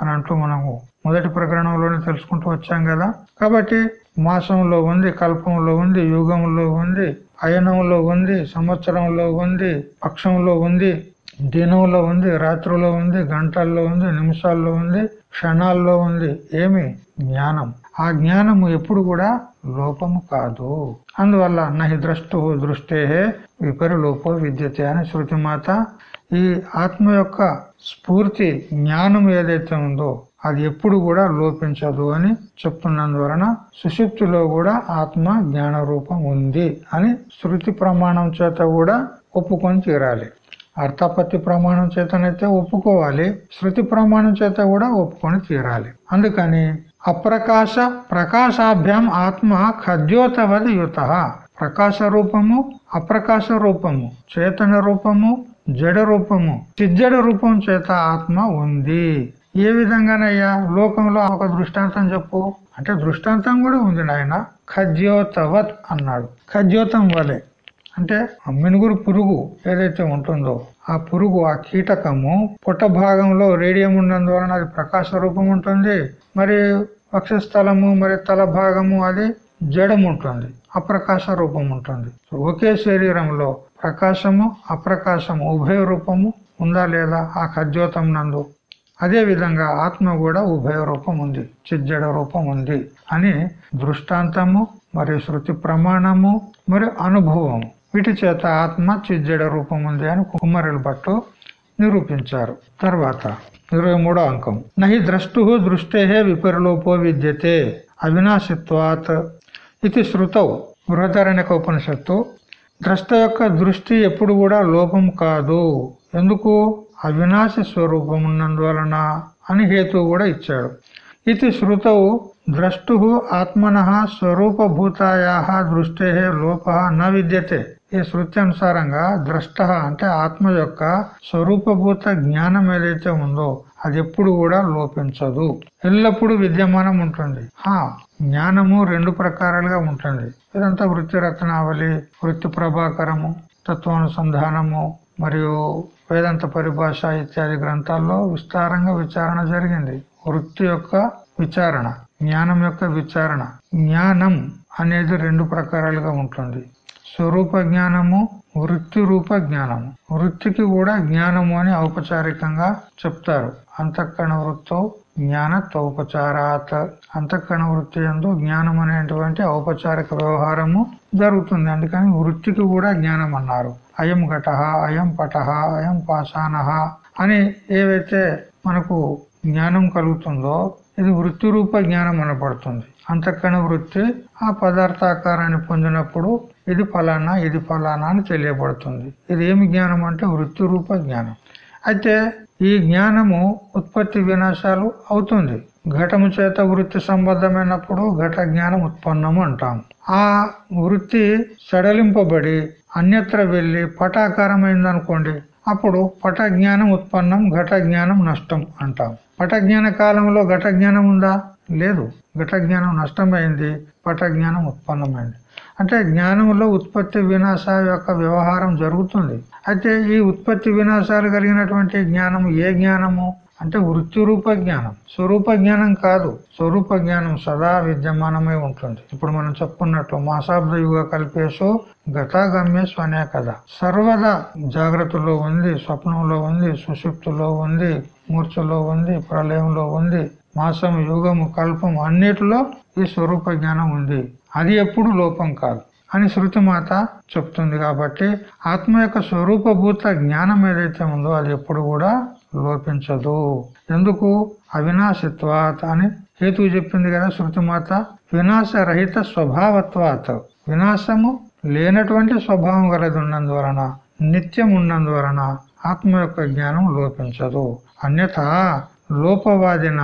అని అంటూ మనము మొదటి ప్రకరణంలోనే తెలుసుకుంటూ వచ్చాం కదా. కాబట్టి మాసంలో ఉంది కల్పంలో ఉంది యుగంలో ఉంది అయనంలో ఉంది సంవత్సరంలో ఉంది పక్షంలో ఉంది దినంలో ఉంది రాత్రిలో ఉంది గంటల్లో ఉంది నిమిషాల్లో ఉంది క్షణాల్లో ఉంది. ఏమి? జ్ఞానం. ఆ జ్ఞానము ఎప్పుడు కూడా లోపము కాదు. అందువల్ల నహి ద్రష్టు దృష్టే విపరిలోపో విద్యతే అని శృతిమాత ఈ ఆత్మ యొక్క స్ఫూర్తి జ్ఞానం ఏదైతే ఉందో అది ఎప్పుడు కూడా లోపించదు అని చెప్తున్నందువలన సుషుప్తిలో కూడా ఆత్మ జ్ఞాన రూపం ఉంది అని శృతి ప్రమాణం చేత కూడా ఒప్పుకొని తీరాలి. అర్థపత్తి ప్రమాణం చేతనైతే ఒప్పుకోవాలి శృతి ప్రమాణం చేత కూడా ఒప్పుకొని తీరాలి. అందుకని అప్రకాశ ప్రకాశాభ్యాం ఆత్మ ఖద్యోతవది యుత. ప్రకాశ రూపము అప్రకాశ రూపము చేతన రూపము జడ రూపము చిజ్జడ రూపం చేత ఆత్మ ఉంది. ఏ విధంగానయ్యా? లోకంలో ఒక దృష్టాంతం చెప్పు. అంటే దృష్టాంతం కూడా ఉంది నాయన. ఖద్యోతవత్ అన్నాడు. ఖద్యోతం వలె. అంటే మినుగురు పురుగు ఏదైతే ఉంటుందో ఆ పురుగు ఆ కీటకము పుట్ట భాగంలో రేడియం ఉన్నందువలన అది ప్రకాశ రూపం ఉంటుంది. మరి వక్షస్థలము మరి తల భాగము అది జడం ఉంటుంది. అప్రకాశ రూపం ఉంటుంది. ఒకే శరీరంలో ప్రకాశము అప్రకాశము ఉభయ రూపము ఉందా లేదా ఆ ఖద్యోతం నందు? అదే విధంగా ఆత్మ కూడా ఉభయ రూపం ఉంది చిజ్జడ రూపం ఉంది అని దృష్టాంతము మరియు శృతి ప్రమాణము మరియు అనుభవము. వీటి చేత ఆత్మ చిజ్జడ రూపం ఉంది అని కుమారుల భట్టు నిరూపించారు. తర్వాత ఇరవై మూడో అంకం. నహి ద్రష్టు దృష్టే విపరిలోపో విద్యతే అవినాశిత్వాత్ ఇది శృతౌ. బృహదారణ్యక ఉపనిషత్తు. ద్రష్ట యొక్క దృష్టి ఎప్పుడు కూడా లోపం కాదు. ఎందుకు? అవినాశి స్వరూపం ఉన్నందువలన అని హేతు కూడా ఇచ్చాడు. ఇది శృతౌ. ద్రష్టు ఆత్మన స్వరూపభూతాయా దృష్టే లోప న విద్యతే. ఈ శృతి అనుసారంగా ద్రష్ట అంటే ఆత్మ యొక్క స్వరూపభూత జ్ఞానం ఏదైతే ఉందో అది ఎప్పుడు కూడా లోపించదు. ఎల్లప్పుడూ విద్యమానం ఉంటుంది. ఆ జ్ఞానము రెండు ప్రకారాలుగా ఉంటుంది. ఇదంతా వృత్తి రత్నావళి వృత్తి ప్రభాకరము తత్వానుసంధానము మరియు వేదాంత పరిభాష ఇత్యాది గ్రంథాల్లో విస్తారంగా విచారణ జరిగింది. వృత్తి యొక్క విచారణ జ్ఞానం యొక్క విచారణ జ్ఞానం అనేది రెండు ప్రకారాలుగా ఉంటుంది. స్వరూప జ్ఞానము వృత్తి రూప జ్ఞానము వృత్తికి కూడా జ్ఞానము అని ఔపచారికంగా చెప్తారు. అంతఃకరణ వృత్తో జ్ఞాన తౌపచారాత్ అంతఃకరణ వృత్తి ఎందు జ్ఞానం అనేటువంటి ఔపచారిక వ్యవహారము జరుగుతుంది. అందుకని వృత్తికి కూడా జ్ఞానం అన్నారు. అయం ఘట అయం పట అయం పాషాణ అని ఏవైతే మనకు జ్ఞానం కలుగుతుందో ఇది వృత్తి రూప జ్ఞానం అనబడుతుంది. అంతఃకరణ వృత్తి ఆ పదార్థాకారాన్ని పొందినప్పుడు ఇది ఫలానా ఇది ఫలానా అని తెలియబడుతుంది. ఇది ఏమి జ్ఞానం అంటే వృత్తి రూప జ్ఞానం. అయితే ఈ జ్ఞానము ఉత్పత్తి వినాశాలు అవుతుంది. ఘటము చేత వృత్తి సంబద్ధమైనప్పుడు ఘట జ్ఞానం ఉత్పన్నము అంటాం ఆ వృత్తి సడలింపబడి అన్యత్ర వెళ్ళి పటాకారమైందనుకోండి అప్పుడు పట జ్ఞానం ఉత్పన్నం ఘట జ్ఞానం నష్టం అంటాం పట జ్ఞాన కాలంలో ఘట జ్ఞానం ఉందా? లేదు. ఘట జ్ఞానం నష్టమైంది పట జ్ఞానం ఉత్పన్నమైంది. అంటే జ్ఞానంలో ఉత్పత్తి వినాశ యొక్క వ్యవహారం జరుగుతుంది. అయితే ఈ ఉత్పత్తి వినాశాలు కలిగినటువంటి జ్ఞానం ఏ జ్ఞానము? అంటే వృత్తి రూప జ్ఞానం. స్వరూప జ్ఞానం కాదు. స్వరూప జ్ఞానం సదా విద్యమానమై ఉంటుంది. ఇప్పుడు మనం చెప్పుకున్నట్టు మాసాబ్ద యుగ కల్పేశు గతాగమ్య స్వనే కదా. సర్వదా జాగ్రత్తలో ఉంది స్వప్నంలో ఉంది సుషిప్తులో ఉంది మూర్ఛలో ఉంది ప్రళయంలో ఉంది మాసం యోగము కల్పం అన్నిటిలో ఈ స్వరూప జ్ఞానం ఉంది. అది ఎప్పుడు లోపం కాదు అని శృతి మాత చెప్తుంది కాబట్టి ఆత్మ యొక్క స్వరూపభూత జ్ఞానం ఏదైతే ఉందో అది ఎప్పుడు కూడా లోపించదు. ఎందుకు? అవినాశిత్వాత్ అని హేతు చెప్పింది కదా శృతిమాత. వినాశరహిత స్వభావత్వాత్. వినాశము లేనటువంటి స్వభావం కలది ఉన్నందువలన నిత్యం ఉన్నందువలన ఆత్మ యొక్క జ్ఞానం లోపించదు. అన్యథ లోపవాదిన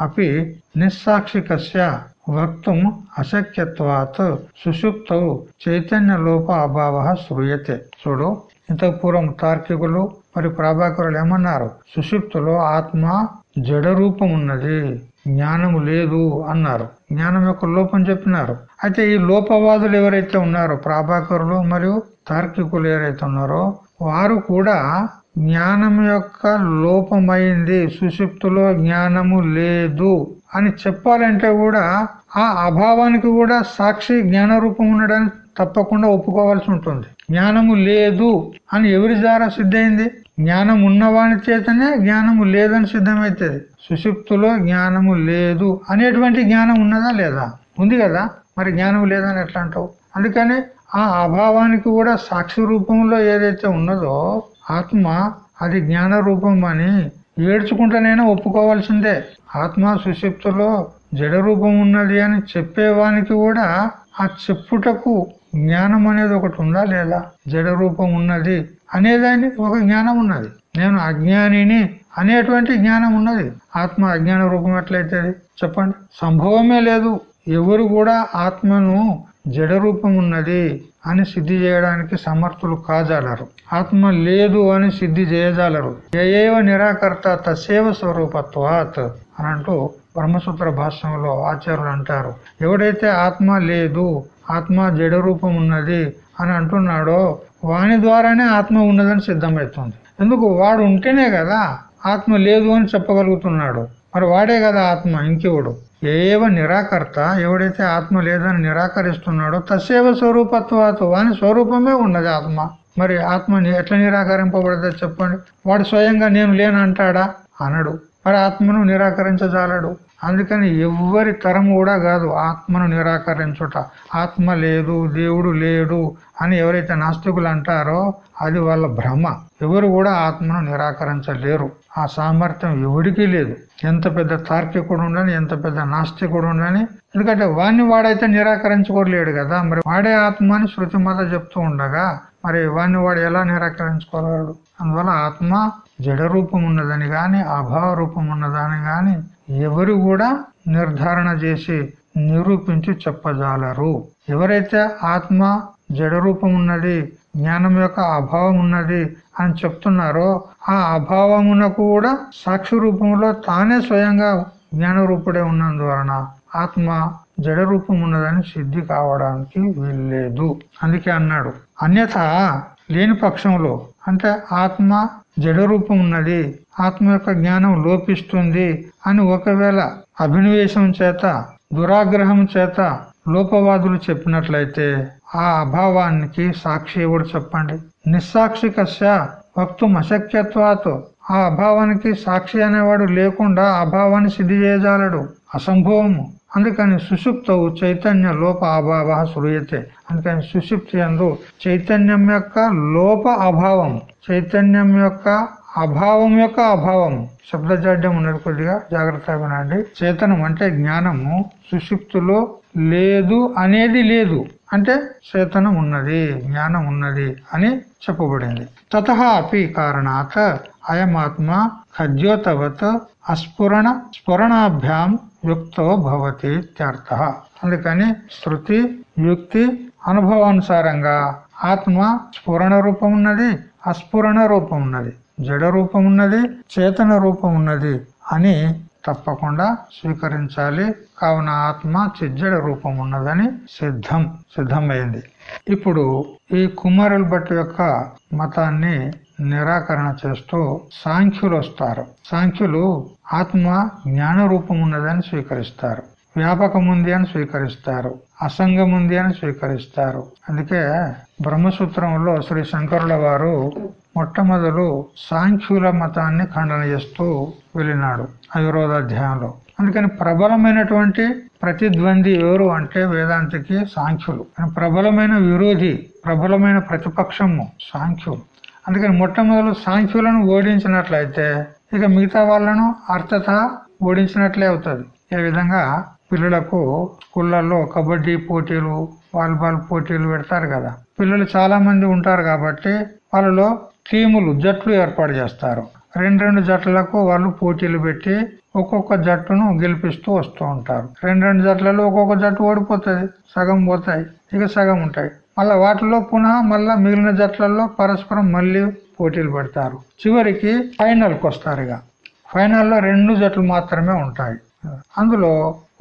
అపి నిస్సాక్షికస్య వక్తుం అశక్యత్వాత్ సుషుప్తౌ చైతన్య లోప అభావ శ్రూయతే. చూడు ఇంతకు పూర్వం తార్కికులు మరి ప్రభాకరులు ఏమన్నారు? సుషుప్తులో ఆత్మ జడ రూపం ఉన్నది జ్ఞానము లేదు అన్నారు. జ్ఞానం యొక్క లోపం చెప్పినారు. అయితే ఈ లోపవాదులు ఎవరైతే ఉన్నారో ప్రభాకరులు మరియు తార్కికులు ఎవరైతే ఉన్నారో వారు కూడా జ్ఞానం యొక్క లోపమైంది. సుషుప్తులో జ్ఞానము లేదు అని చెప్పాలంటే కూడా ఆ అభావానికి కూడా సాక్షి జ్ఞాన రూపం ఉండడానికి తప్పకుండా ఒప్పుకోవాల్సి ఉంటుంది. జ్ఞానము లేదు అని ఎవరి ద్వారా సిద్ధమైంది జ్ఞానం ఉన్నవాని చేతనే జ్ఞానము లేదని సిద్ధమవుతుంది సుషుప్తులో జ్ఞానము లేదు అనేటువంటి జ్ఞానం ఉన్నదా లేదా? ఉంది కదా. మరి జ్ఞానం లేదని ఎట్లా అంటావు? అందుకని ఆ అభావానికి కూడా సాక్షి రూపంలో ఏదైతే ఉన్నదో ఆత్మ అది జ్ఞాన రూపం అని ఏడ్చుకుంటేనైనా ఒప్పుకోవాల్సిందే. ఆత్మ సుషిప్తులో జడ రూపం ఉన్నది అని చెప్పేవానికి కూడా ఆ చెప్పుటకు జ్ఞానం అనేది ఒకటి ఉందా లేదా? జడ రూపం ఉన్నది అనేదాన్ని ఒక జ్ఞానం ఉన్నది. నేను అజ్ఞానిని అనేటువంటి జ్ఞానం ఉన్నది. ఆత్మ అజ్ఞాన రూపం ఎట్లయితుంది? చెప్పండి. సంభవమే లేదు. ఎవరు కూడా ఆత్మను జడ రూపం ఉన్నది అని సిద్ధి చేయడానికి సమర్థులు కాజాలరు. ఆత్మ లేదు అని సిద్ధి చేయజాలరు. ఏవ నిరాకర్త తసేవ స్వరూపత్వాత్ అని అంటూ బ్రహ్మసూత్ర భాష్యంలో ఆచార్యులు అంటారు. ఎవడైతే ఆత్మ లేదు ఆత్మ జడ రూపం ఉన్నది అని అంటున్నాడో వాని ద్వారానే ఆత్మ ఉన్నదని సిద్ధమవుతుంది. ఎందుకు? వాడు ఉంటేనే కదా ఆత్మ లేదు అని చెప్పగలుగుతున్నాడు. మరి వాడే కదా ఆత్మ ఇంకెవడు? ఏవ నిరాకర్త ఎవడైతే ఆత్మ లేదని నిరాకరిస్తున్నాడో తసేవ స్వరూపత్వాతో వాని స్వరూపమే ఉన్నది ఆత్మ. మరి ఆత్మని ఎట్లా నిరాకరింపబడదో చెప్పండి. వాడు స్వయంగా నేను లేనంటాడా? అనడు. మరి ఆత్మను నిరాకరించజాలడు. అందుకని ఎవ్వరి తరం కూడా కాదు ఆత్మను నిరాకరించుట. ఆత్మ లేదు దేవుడు లేడు అని ఎవరైతే నాస్తికులు అంటారో అది వాళ్ళ భ్రమ. ఎవరు కూడా ఆత్మను నిరాకరించలేరు. ఆ సామర్థ్యం ఎవడికి లేదు. ఎంత పెద్ద తార్కికుడు ఉండని ఎంత పెద్ద నాస్తికుడు ఉండని ఎందుకంటే వాడిని వాడైతే నిరాకరించుకోలేడు కదా. మరి వాడే ఆత్మ అని శృతి మత చెప్తూ ఉండగా మరి వాడిని వాడు ఎలా నిరాకరించుకోగలడు అందువల్ల ఆత్మ జడ రూపం ఉన్నదని గాని అభావ రూపం ఉన్నదని గాని ఎవరు కూడా నిర్ధారణ చేసి నిరూపించి చెప్పజాలరు. ఎవరైతే ఆత్మ జడ రూపం ఉన్నది జ్ఞానం యొక్క అభావం ఉన్నది అని చెప్తున్నారో ఆ అభావమునకు కూడా సాక్షి రూపంలో తానే స్వయంగా జ్ఞాన రూపుడే ఉన్నందువలన ఆత్మ జడ రూపం ఉన్నదని సిద్ధి కావడానికి వీల్లేదు. అందుకే అన్నాడు. అన్యథ లేని పక్షంలో అంటే ఆత్మ జడ రూపం ఉన్నది ఆత్మ యొక్క జ్ఞానం లోపిస్తుంది అని ఒకవేళ అభినవేశం చేత దురాగ్రహం చేత లోపవాదులు చెప్పినట్లయితే ఆ అభావానికి సాక్షి ఎవడు చెప్పండి? నిస్సాక్షి కస్య వక్తు అశక్యత్వాతో ఆ అభావానికి సాక్షి అనేవాడు లేకుండా అభావాన్ని సిద్ధి చేయజాలడు. అసంభవము. అందుకని సుషుప్తవు చైతన్య లోప అభావ శ్రూయతే అందుకని సుషుప్తి అందు చైతన్యం యొక్క లోప అభావం. చైతన్యం యొక్క అభావం యొక్క అభావం. శబ్దజాడ్యం ఉన్నది కొద్దిగా జాగ్రత్తగా వినండి చేతనం అంటే జ్ఞానము సుషుప్తులో లేదు అనేది లేదు. అంటే చేతనం ఉన్నది జ్ఞానం ఉన్నది అని చెప్పబడింది. తత అపి కారణాత్ అయమాత్మ ఖద్యోతవత్ అస్ఫురణ స్ఫురణాభ్యాం యుక్తో భవతి ఇత్యర్థ. అందుకని శృతి యుక్తి అనుభవానుసారంగా ఆత్మ స్ఫురణ రూపం ఉన్నది అస్ఫురణ రూపం ఉన్నది. జడ రూపం ఉన్నది చేతన రూపం ఉన్నది అని తప్పకుండా స్వీకరించాలి. కావున ఆత్మ చిజ్జడ రూపం ఉన్నదని సిద్ధం సిద్ధమైంది. ఇప్పుడు ఈ కుమారుల భట్ యొక్క మతాన్ని నిరాకరణ చేస్తూ సాంఖ్యులు వస్తారు. సాంఖ్యులు ఆత్మ జ్ఞాన రూపం ఉన్నదని స్వీకరిస్తారు. వ్యాపకం ఉంది అని స్వీకరిస్తారు. అసంగం ఉంది అని స్వీకరిస్తారు. అందుకే బ్రహ్మసూత్రంలో శ్రీ శంకరుల వారు మొట్టమొదలు సాంఖ్యుల మతాన్ని ఖండన చేస్తూ వెళ్ళినాడు అవిరోధాధ్యాయంలో అందుకని ప్రబలమైనటువంటి ప్రతిద్వంది ఎవరు అంటే వేదాంతికి సాంఖ్యులు. ప్రబలమైన విరోధి ప్రబలమైన ప్రతిపక్షము సాంఖ్యులు. అందుకని మొట్టమొదలు సాంఖ్యులను ఓడించినట్లయితే ఇక మిగతా వాళ్ళను అర్థత ఓడించినట్లే అవుతుంది. ఏ విధంగా? పిల్లలకు స్కూళ్ళల్లో కబడ్డీ పోటీలు వాలీబాల్ పోటీలు పెడతారు కదా. పిల్లలు చాలా మంది ఉంటారు కాబట్టి వాళ్ళలో టీములు జట్లు ఏర్పాటు చేస్తారు. రెండు రెండు జట్లకు వాళ్ళు పోటీలు పెట్టి ఒక్కొక్క జట్టును గెలిపిస్తూ వస్తూ ఉంటారు. రెండు రెండు జట్లలో ఒక్కొక్క జట్టు ఓడిపోతుంది సగం పోతాయి ఇక సగం ఉంటాయి. మళ్ళా వాటిలో పునః మళ్ళా మిగిలిన జట్లలో పరస్పరం మళ్ళీ పోటీలు పెడతారు. చివరికి ఫైనల్కి వస్తారు ఇక. ఫైనల్లో రెండు జట్లు మాత్రమే ఉంటాయి. అందులో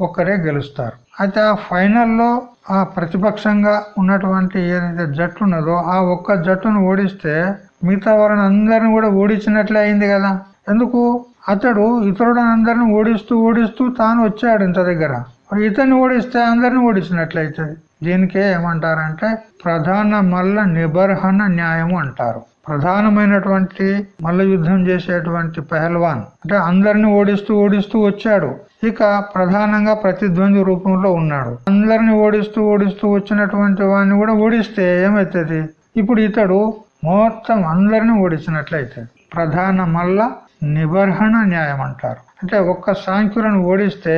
ఒక్కరే గెలుస్తారు. అయితే ఆ ఫైనల్లో ఆ ప్రతిపక్షంగా ఉన్నటువంటి ఏదైతే జట్టు ఉన్నదో ఆ ఒక్క జట్టును ఓడిస్తే మిగతా వారిని అందరిని కూడా ఓడించినట్లే అయింది కదా. ఎందుకు? అతడు ఇతరుడు అందరిని ఓడిస్తూ ఓడిస్తూ తాను వచ్చాడు ఇంత దగ్గర. ఇతన్ని ఓడిస్తే అందరిని ఓడించినట్లయితుంది దీనికే ఏమంటారంటే ప్రధాన మల్ల నిబర్హణ న్యాయము అంటారు. ప్రధానమైనటువంటి మల్ల యుద్ధం చేసేటువంటి పెహల్వాన్. అంటే అందరిని ఓడిస్తూ ఓడిస్తూ వచ్చాడు. ఇక ప్రధానంగా ప్రతిద్వంది రూపంలో ఉన్నాడు. అందరిని ఓడిస్తూ ఓడిస్తూ వచ్చినటువంటి వాడిని కూడా ఓడిస్తే ఏమైతుంది? ఇప్పుడు ఇతడు మొత్తం అందరిని ఓడించినట్లయితే ప్రధాన మల్ల నిబర్హణ న్యాయం అంటారు. అంటే ఒక్క సాంఖ్యులను ఓడిస్తే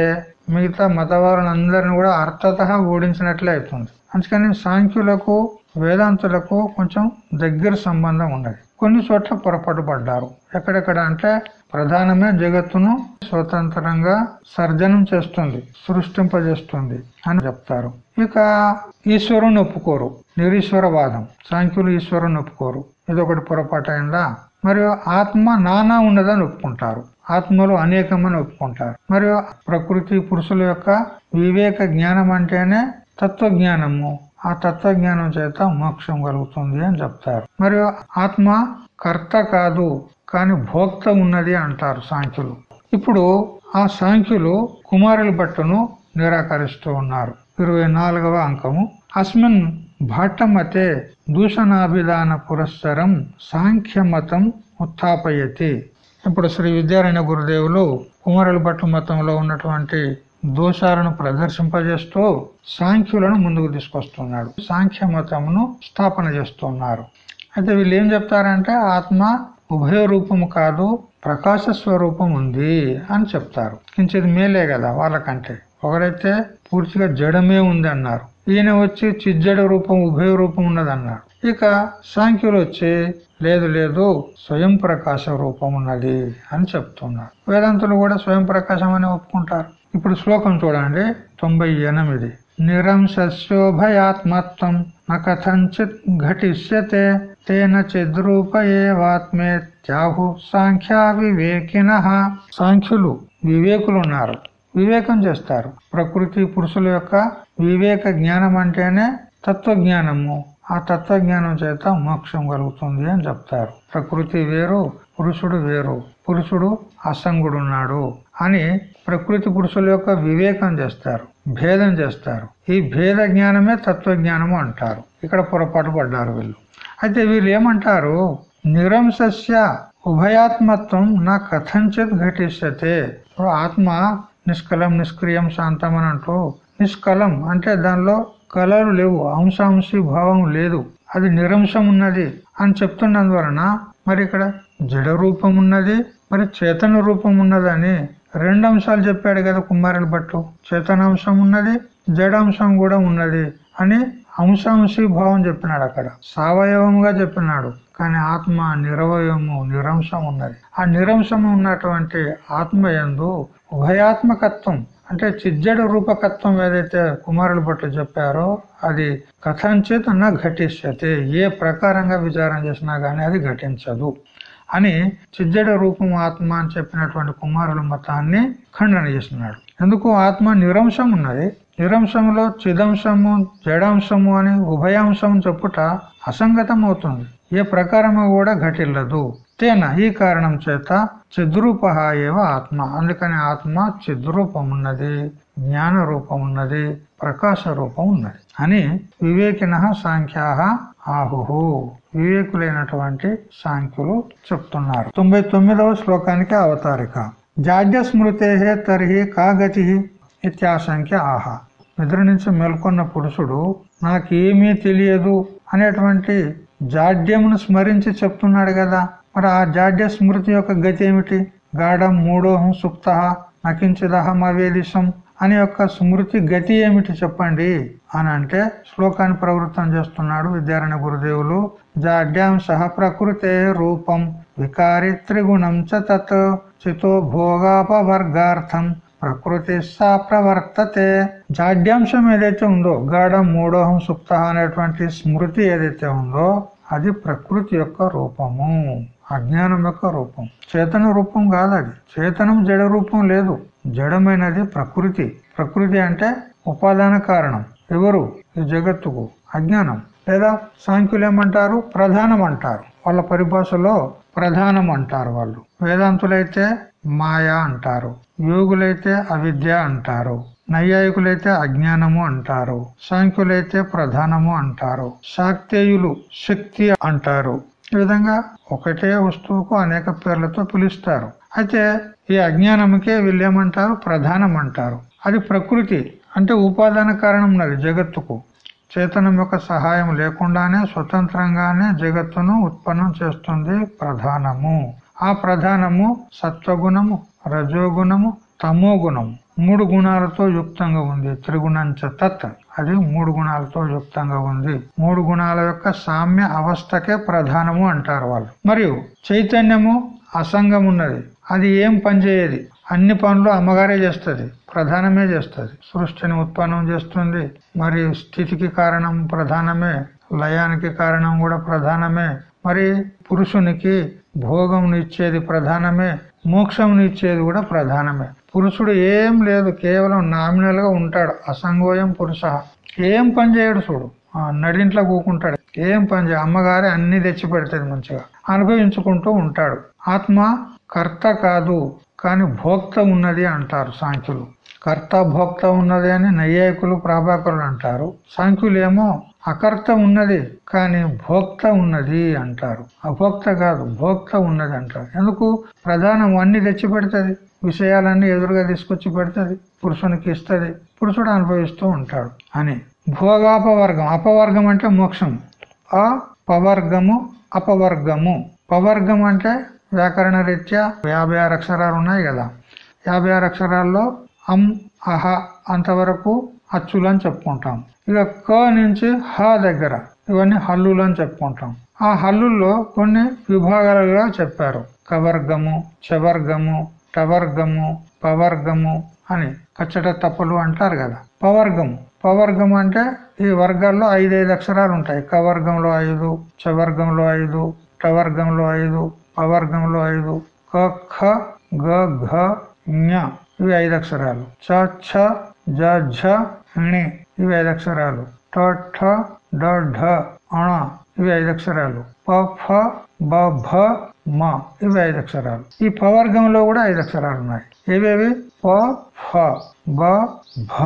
మిగతా మతవారులందరిని కూడా అర్థత ఓడించినట్లే అవుతుంది అందుకని సాంఖ్యులకు వేదాంతులకు కొంచెం దగ్గర సంబంధం ఉన్నది. కొన్ని చోట్ల పొరపాటు పడ్డారు. ఎక్కడెక్కడ అంటే ప్రధానమే జగత్తును స్వతంత్రంగా సర్జనం చేస్తుంది సృష్టింపజేస్తుంది అని చెప్తారు. ఇక ఈశ్వరుని ఒప్పుకోరు నిరీశ్వరవాదం. సాంఖ్యులు ఈశ్వరుని ఒప్పుకోరు. ఇదొకటి పొరపాటు అయిందా? మరియు ఆత్మ నానా ఉన్నదని ఒప్పుకుంటారు. ఆత్మలు అనేకమని ఒప్పుకుంటారు. మరియు ప్రకృతి పురుషుల యొక్క వివేక జ్ఞానం అంటేనే తత్వజ్ఞానము. ఆ తత్వజ్ఞానం చేత మోక్షం కలుగుతుంది అని చెప్తారు. మరియు ఆత్మ కర్త కాదు కాని భోక్త ఉన్నది అంటారు సాంఖ్యులు. ఇప్పుడు ఆ సాంఖ్యులు కుమారుల భట్టును నిరాకరిస్తూ ఉన్నారు. ఇరవై నాలుగవ అంకము. అస్మిన్ భాట్టమతే దూషణాభిధాన పురస్సరం సాంఖ్యమతం ఉత్థాపయతి. ఇప్పుడు శ్రీ విద్యారాయణ గురుదేవులు కుమారుల భట్టు మతంలో ఉన్నటువంటి దోషాలను ప్రదర్శింపజేస్తూ సాంఖ్యులను ముందుకు తీసుకొస్తున్నాడు. సాంఖ్య మతమును స్థాపన చేస్తున్నారు. అయితే వీళ్ళు ఏం చెప్తారంటే ఆత్మ ఉభయ రూపము కాదు ప్రకాశ స్వరూపం ఉంది అని చెప్తారు. కించిది మేలే కదా వాళ్ళకంటే. ఒకరైతే పూర్తిగా జడమే ఉంది అన్నారు. ఈయన వచ్చి చిజ్జడ రూపం ఉభయ రూపం ఉన్నది అన్నారు ఇక సాంఖ్యులు వచ్చి లేదు లేదు స్వయం ప్రకాశ రూపం ఉన్నది అని చెప్తున్నారు. వేదాంతులు కూడా స్వయం ప్రకాశం అని ఒప్పుకుంటారు. ఇప్పుడు శ్లోకం చూడండి. తొంభై ఎనిమిది. నిరంశోభయాత్మత్వం నథంచిత్ ఘటిష్యతే తేన చిద్రూపయేవాత్మేత్యాహు సాంఖ్యా వివేకిన. సాంఖ్యులు వివేకులు ఉన్నారు వివేకం చేస్తారు. ప్రకృతి పురుషుల యొక్క వివేక జ్ఞానం అంటేనే తత్వజ్ఞానము. ఆ తత్వజ్ఞానం చేత మోక్షం కలుగుతుంది అని చెప్తారు. ప్రకృతి వేరు పురుషుడు వేరు. పురుషుడు అసంగుడున్నాడు అని ప్రకృతి పురుషుల యొక్క వివేకం చేస్తారు భేదం చేస్తారు. ఈ భేద జ్ఞానమే తత్వజ్ఞానము అంటారు. ఇక్కడ పొరపాటు పడ్డారు వీళ్ళు. అయితే వీళ్ళు ఏమంటారు? నిరంశస్య ఉభయాత్మత్వం నా కథంచిత్ ఘటిష్యతే. ఆత్మ నిష్కలం నిష్క్రియం శాంతం అని అంటూ నిష్కలం అంటే దానిలో కలలు లేవు అంశాంశీ భావం లేదు. అది నిరంశం ఉన్నది అని చెప్తున్నందువలన మరి ఇక్కడ జడ రూపం ఉన్నది మరి చేతన రూపం ఉన్నదని రెండు అంశాలు చెప్పాడు కదా కుమారుల భట్టు చేతనాంశం ఉన్నది జడాంశం కూడా ఉన్నది అని అంశాంశి భావం చెప్పినాడు అక్కడ. సవయవంగా చెప్పినాడు. కానీ ఆత్మ నిరవయము నిరంశం ఉన్నది. ఆ నిరంశం ఉన్నటువంటి ఆత్మ ఎందు ఉభయాత్మకత్వం అంటే చిజ్జడ రూపకత్వం ఏదైతే కుమారుల పట్ల చెప్పారో అది కథంచేత నా ఘటిష్యతే. ఏ ప్రకారంగా విచారం చేసినా గానీ అది ఘటించదు. అని చిజ్జడ రూపం ఆత్మ అని చెప్పినటువంటి కుమారుల మతాన్ని ఖండన చేస్తున్నాడు. ఎందుకు? ఆత్మ నిరంశం ఉన్నది. నిరంశంలో చిదంశము జడాంశము అని ఉభయాంశం చెప్పుట అసంగతం అవుతుంది ఏ ప్రకారము కూడా ఘటిల్లదు. తేన ఈ కారణం చేత చిద్రూప ఏవ ఆత్మ. అందుకని ఆత్మ చిద్రూపం ఉన్నది జ్ఞాన రూపం ఉన్నది ప్రకాశ రూపం ఉన్నది అని వివేకిన సాంఖ్యా ఆహుహు వివేకులైనటువంటి సాంఖ్యులు చెప్తున్నారు. తొంభై తొమ్మిదవ శ్లోకానికి అవతారిక. జాడ్య స్మృతే తర్హి కాగతి ఇత్యాసంఖ్య ఆహా. నిద్ర నుంచి మేల్కొన్న పురుషుడు నాకేమీ తెలియదు అనేటువంటి జాడ్యమును స్మరించి చెప్తున్నాడు కదా. మరి ఆ జాడ్య స్మృతి యొక్క గతి ఏమిటి? గాఢం మూడోహం సుప్త నకించిదహం అవేదిశం అని యొక్క స్మృతి గతి ఏమిటి చెప్పండి? అని అంటే శ్లోకాన్ని ప్రవృత్తం చేస్తున్నాడు విద్యారణ్య గురుదేవులు. జాడ్యాంశ ప్రకృతే రూపం వికారి త్రిగుణం చ చితో భోగాపవర్గార్థం ప్రకృతి సా ప్రవర్తతే. జాడ్యాంశం ఏదైతే ఉందో గాఢం మూడోహం సుప్త అనేటువంటి స్మృతి ఏదైతే ఉందో అది ప్రకృతి యొక్క రూపము. అజ్ఞానం యొక్క రూపం. చేతన రూపం కాదు అది చేతనం జడ రూపం లేదు. జడమైనది ప్రకృతి. ప్రకృతి అంటే ఉపాదాన కారణం. ఎవరు? ఈ జగత్తుకు. అజ్ఞానం. లేదా సాంఖ్యులు ఏమంటారు ప్రధానం అంటారు వాళ్ళ పరిభాషలో ప్రధానం అంటారు వాళ్ళు. వేదాంతులైతే మాయా అంటారు. యోగులైతే అవిద్య అంటారు. నైయాయికులైతే అజ్ఞానము అంటారు. సాంఖ్యులైతే ప్రధానము అంటారు. శాక్తేయులు శక్తి అంటారు. ఈ విధంగా ఒకటే వస్తువుకు అనేక పేర్లతో పిలుస్తారు. అయితే ఈ అజ్ఞానముకే వీళ్ళేమంటారు ప్రధానం అంటారు అది ప్రకృతి అంటే ఉపాదాన కారణం ఉన్నది జగత్తుకు. చేతనం యొక్క సహాయం లేకుండానే స్వతంత్రంగానే జగత్తును ఉత్పన్నం చేస్తుంది ప్రధానము. ఆ ప్రధానము సత్వగుణము రజోగుణము తమో గుణం. మూడు గుణాలతో యుక్తంగా ఉంది. త్రిగుణంచ తత్. అది మూడు గుణాలతో యుక్తంగా ఉంది. మూడు గుణాల యొక్క సామ్య అవస్థకే ప్రధానము అంటారు వాళ్ళు. మరియు చైతన్యము అసంగం ఉన్నది. అది ఏం పనిచేయదు అన్ని పనులు అమ్మగారే చేస్తుంది. ప్రధానమే చేస్తుంది. సృష్టిని ఉత్పన్నం చేస్తుంది. మరి స్థితికి కారణం ప్రధానమే. లయానికి కారణం కూడా ప్రధానమే. మరి పురుషునికి భోగం ఇచ్చేది ప్రధానమే. మోక్షం ఇచ్చేది కూడా ప్రధానమే. పురుషుడు ఏం లేదు కేవలం నామినల్గా ఉంటాడు అసంగోయం పురుష. ఏం పని చేయడు చూడు. నడింట్లో కూకుంటాడు. ఏం పని చేయ అమ్మగారే అన్ని తెచ్చి పెడుతుంది మంచిగా. అనుభవించుకుంటూ ఉంటాడు. ఆత్మ కర్త కాదు కానీ భోక్త ఉన్నది అంటారు సాంఖ్యులు. కర్త భోక్త ఉన్నది అని నైయాయికులు ప్రాభాకరులు అంటారు. సాంఖ్యులు ఏమో అకర్త ఉన్నది కానీ భోక్త ఉన్నది అంటారు. అభోక్త కాదు భోక్త ఉన్నది అంటారు. ఎందుకు? ప్రధానం అన్ని తెచ్చి పెడుతుంది విషయాలన్నీ ఎదురుగా తీసుకొచ్చి పెడుతుంది. పురుషునికి ఇస్తుంది. పురుషుడు అనుభవిస్తూ ఉంటాడు అని. భోగాపవర్గం అపవర్గం అంటే మోక్షం. ఆ పవర్గము అపవర్గము. పవర్గం అంటే వ్యాకరణ రీత్యా యాభై ఆరు అక్షరాలు ఉన్నాయి కదా. యాభై ఆరు అక్షరాల్లో అం అహ అంతవరకు అచ్చులు అని చెప్పుకుంటాం. ఇక క నుంచి హ దగ్గర ఇవన్నీ హల్లులు అని చెప్పుకుంటాం. ఆ హల్లుల్లో కొన్ని విభాగాలుగా చెప్పారు. కవర్గము చవర్గము టవర్గము పవర్గము అని కచ్చట తప్పలు అంటారు కదా. పవర్గము. పవర్గం అంటే ఈ వర్గాల్లో ఐదైదు అక్షరాలు ఉంటాయి. కవర్గంలో ఐదు చవర్గంలో ఐదు టవర్గంలో ఐదు పవర్గంలో ఐదు క ఖ గ ఘ ఞ ఇవి ఐదు అక్షరాలు. చ ఛ జ ఝ ణి ఇవి ఐదు అక్షరాలు. ట ఠ డ ఢ అణ ఇవి ఐదు అక్షరాలు. ప ఫ బ భ మ ఇవి ఐదు అక్షరాలు. ఈ పవర్గంలో కూడా ఐదు అక్షరాలు ఉన్నాయి. ఇవేవి ప ఫ బ భ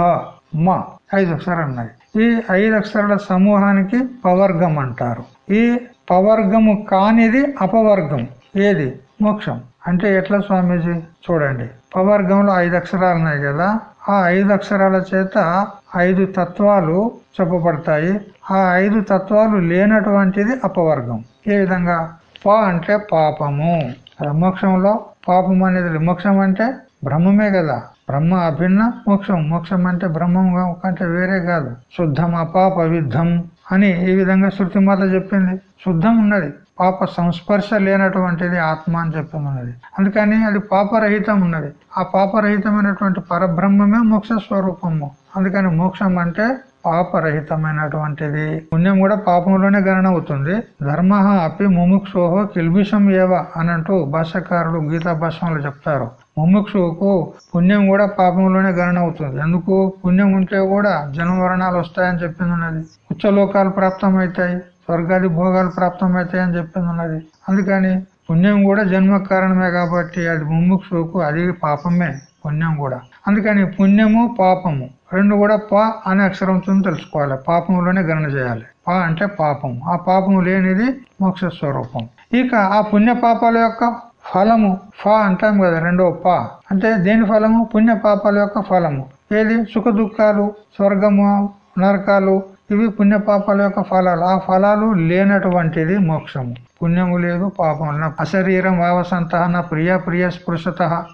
మ ఐదు అక్షరాలు ఉన్నాయి. ఈ ఐదు అక్షరాల సమూహానికి పవర్గం అంటారు. ఈ పవర్గము కానిది అపవర్గం ఏది? మోక్షం. అంటే ఎట్లా స్వామీజీ? చూడండి. పవర్గంలో ఐదు అక్షరాలు ఉన్నాయి కదా. ఆ ఐదు అక్షరాల చేత ఐదు తత్వాలు చెప్పబడతాయి. ఆ ఐదు తత్వాలు లేనటువంటిది అపవర్గం. ఏ విధంగా? ప అంటే పాపము. మోక్షంలో పాపం అనేది మోక్షం అంటే బ్రహ్మమే కదా. బ్రహ్మ అభిన్న మోక్షం. మోక్షం అంటే బ్రహ్మం కంటే వేరే కాదు. శుద్ధం అపాప విద్ధం అని ఈ విధంగా శృతిమాత చెప్పింది. శుద్ధం ఉన్నది. పాప సంస్పర్శ లేనటువంటిది ఆత్మ అని చెప్పింది ఉన్నది అందుకని అది పాపరహితం ఉన్నది ఆ పాపరహితమైనటువంటి పరబ్రహ్మమే మోక్ష స్వరూపము. అందుకని మోక్షం అంటే పాపరహితమైనటువంటిది. పుణ్యం కూడా పాపంలోనే గణన అవుతుంది ధర్మ అపి ముముక్షోహో కిల్బిషం ఏవ అనంటూ భాష్యకారులు గీతా భాషలు చెప్తారు. ముముక్షువుకు పుణ్యం కూడా పాపంలోనే గణన అవుతుంది ఎందుకు? పుణ్యం ఉంటే కూడా జన్మవరణాలు వస్తాయని చెప్పింది ఉన్నది. ఉచ్చలోకాలు ప్రాప్తమవుతాయి. స్వర్గాది భోగాలు ప్రాప్తమవుతాయి అని చెప్పింది ఉన్నది. అందుకని పుణ్యం కూడా జన్మ కారణమే కాబట్టి అది ముముక్షువుకు అది పాపమే పుణ్యం కూడా. అందుకని పుణ్యము పాపము రెండు కూడా పా అనే అక్షరంతో తెలుసుకోవాలి. పాపంలోనే గణన చేయాలి. పా అంటే పాపం. ఆ పాపము లేనిది మోక్ష స్వరూపం. ఇక ఆ పుణ్య పాపాల యొక్క ఫలము ఫా అంటాం కదా రెండో పా. అంటే దేని ఫలము? పుణ్య పాపాల యొక్క ఫలము. ఏది? సుఖ దుఃఖాలు స్వర్గము నరకాలు ఇవి పుణ్యపాపాల యొక్క ఫలాలు. ఆ ఫలాలు లేనటువంటిది మోక్షము. పుణ్యము లేదు పాపం అశరీరం వావసంత ప్రియ ప్రియ స్పృశత.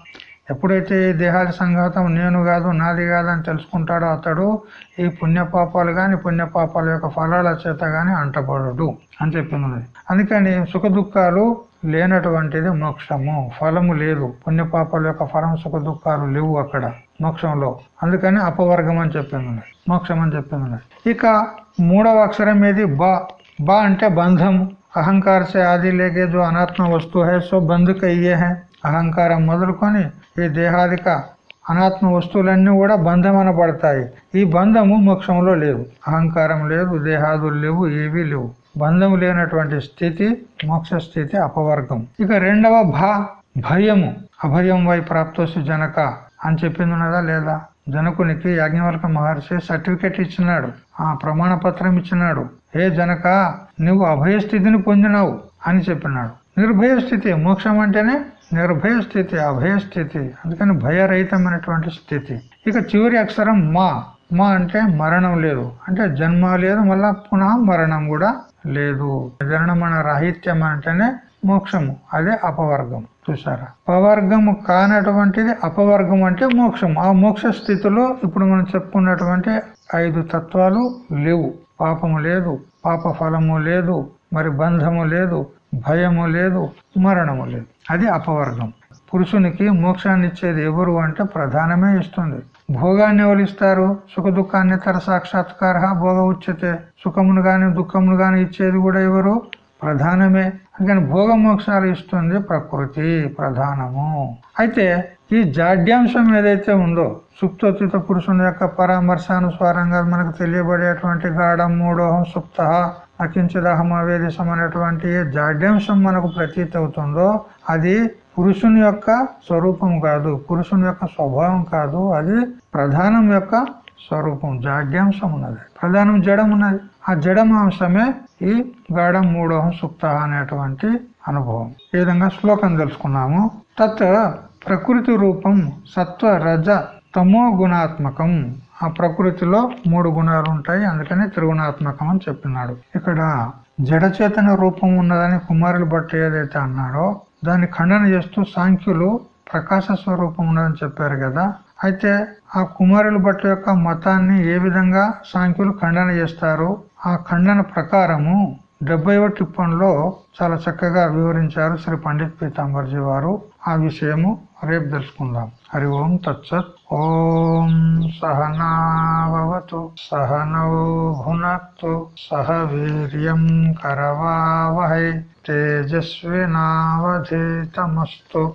ఎప్పుడైతే ఈ దేహాది సంఘాతం నేను కాదు నాది కాదు అని తెలుసుకుంటాడో అతడు ఈ పుణ్యపాపాలు కానీ పుణ్యపాపాల యొక్క ఫలాల చేత కానీ అంటబడడు అని చెప్పింది అందుకని సుఖ దుఃఖాలు లేనటువంటిది మోక్షము. ఫలము లేదు. పుణ్యపాపాల యొక్క ఫలం సుఖ దుఃఖాలు లేవు అక్కడ మోక్షంలో. అందుకని అపవర్గం అని చెప్పింది మోక్షం అని చెప్పింది ఇక మూడవ అక్షరం ఏది? బా. బా అంటే బంధము అహంకార సే ఆది లేకే జో అనాత్మ వస్తువు హే సో బంధుక కయ్యే హే. అహంకారం మొదలుకొని ఈ దేహాదిక అనాత్మ వస్తువులన్నీ కూడా బంధం ఈ బంధము మోక్షంలో లేవు. అహంకారం లేదు దేహాదులు లేవు ఏవీ లేవు. బంధం లేనటువంటి స్థితి మోక్ష స్థితి అపవర్గం. ఇక రెండవ భా. భయము. అభయం వై ప్రాప్తోసి జనక అని చెప్పింది ఉన్నదా లేదా? జనకునికి యాజ్ఞవల్క మహర్షి సర్టిఫికెట్ ఇచ్చినాడు. ఆ ప్రమాణ పత్రం ఇచ్చినాడు. ఏ జనక నువ్వు అభయ స్థితిని పొందినావు అని చెప్పినాడు. నిర్భయ స్థితి మోక్షం అంటేనే నిర్భయ స్థితి అభయ స్థితి అందుకని భయరహితమైనటువంటి స్థితి. ఇక చివరి అక్షరం మా. మా అంటే మరణం లేదు. అంటే జన్మ లేదు మళ్ళా పునః మరణం కూడా లేదు. జనన రాహిత్యం అంటేనే మోక్షము. అదే అపవర్గం చూసారా పవర్గము కానటువంటిది అపవర్గం అంటే మోక్షం ఆ మోక్ష స్థితిలో ఇప్పుడు మనం చెప్పుకున్నటువంటి ఐదు తత్వాలు లేవు. పాపము లేదు పాప ఫలము లేదు మరి బంధము లేదు భయము లేదు మరణము లేదు. అది అపవర్గం. పురుషునికి మోక్షాన్ని ఇచ్చేది ఎవరు అంటే ప్రధానమే ఇస్తుంది. భోగాన్ని ఎవరిస్తారు సుఖ దుఃఖాన్ని తర సాక్షాత్కార భోగ ఉచ్యతే సుఖమును గాని దుఃఖమును గాని ఇచ్చేది కూడా ఎవరు? ప్రధానమే. అందుకని భోగమోక్షాలు ఇస్తుంది ప్రకృతి ప్రధానము. అయితే ఈ జాడ్యాంశం ఏదైతే ఉందో సుప్తోచిత పురుషుని యొక్క పరామర్శానుసారంగా మనకు తెలియబడేటువంటి గాఢం మూడోహం సుప్త అకించదహమావేదిశం అనేటువంటి జాడ్యాంశం మనకు ప్రతీతి అవుతుందో అది పురుషుని యొక్క స్వరూపం కాదు పురుషుని యొక్క స్వభావం కాదు అది ప్రధానం యొక్క స్వరూపం జాడ్యాంశం ఉన్నది. ప్రధానం జడం ఉన్నది. ఆ జడమాంశమే ఈ గాఢం మూడోహం సుప్త అనేటువంటి అనుభవం. ఈ విధంగా శ్లోకం తెలుసుకున్నాము. తత్ ప్రకృతి రూపం సత్వ రజ తమో గుణాత్మకం. ఆ ప్రకృతిలో మూడు గుణాలు ఉంటాయి. అందుకని త్రిగుణాత్మకం అని చెప్పినాడు. ఇక్కడ జడచేతన రూపం ఉన్నదని కుమారులు బట్టి ఏదైతే అన్నాడో దాన్ని ఖండన చేస్తూ సాంఖ్యులు ప్రకాశ స్వరూపం ఉన్నదని చెప్పారు కదా అయితే ఆ కుమారుల భట్ట యొక్క మతాన్ని ఏ విధంగా సాంఖ్యులు ఖండన చేస్తారు ఆ ఖండన ప్రకారము డెబ్బైవ టిప్పన్లో చాలా చక్కగా వివరించారు శ్రీ పండిత్ పీతాంబర్జీ వారు. ఆ విషయము రేపు తెలుసుకుందాం. హరి ఓం తత్సత్. ఓం సహనావతు సహనౌ భునత్తు సహ వీర్యం కరవావహై తేజస్వినావధీతమస్తు.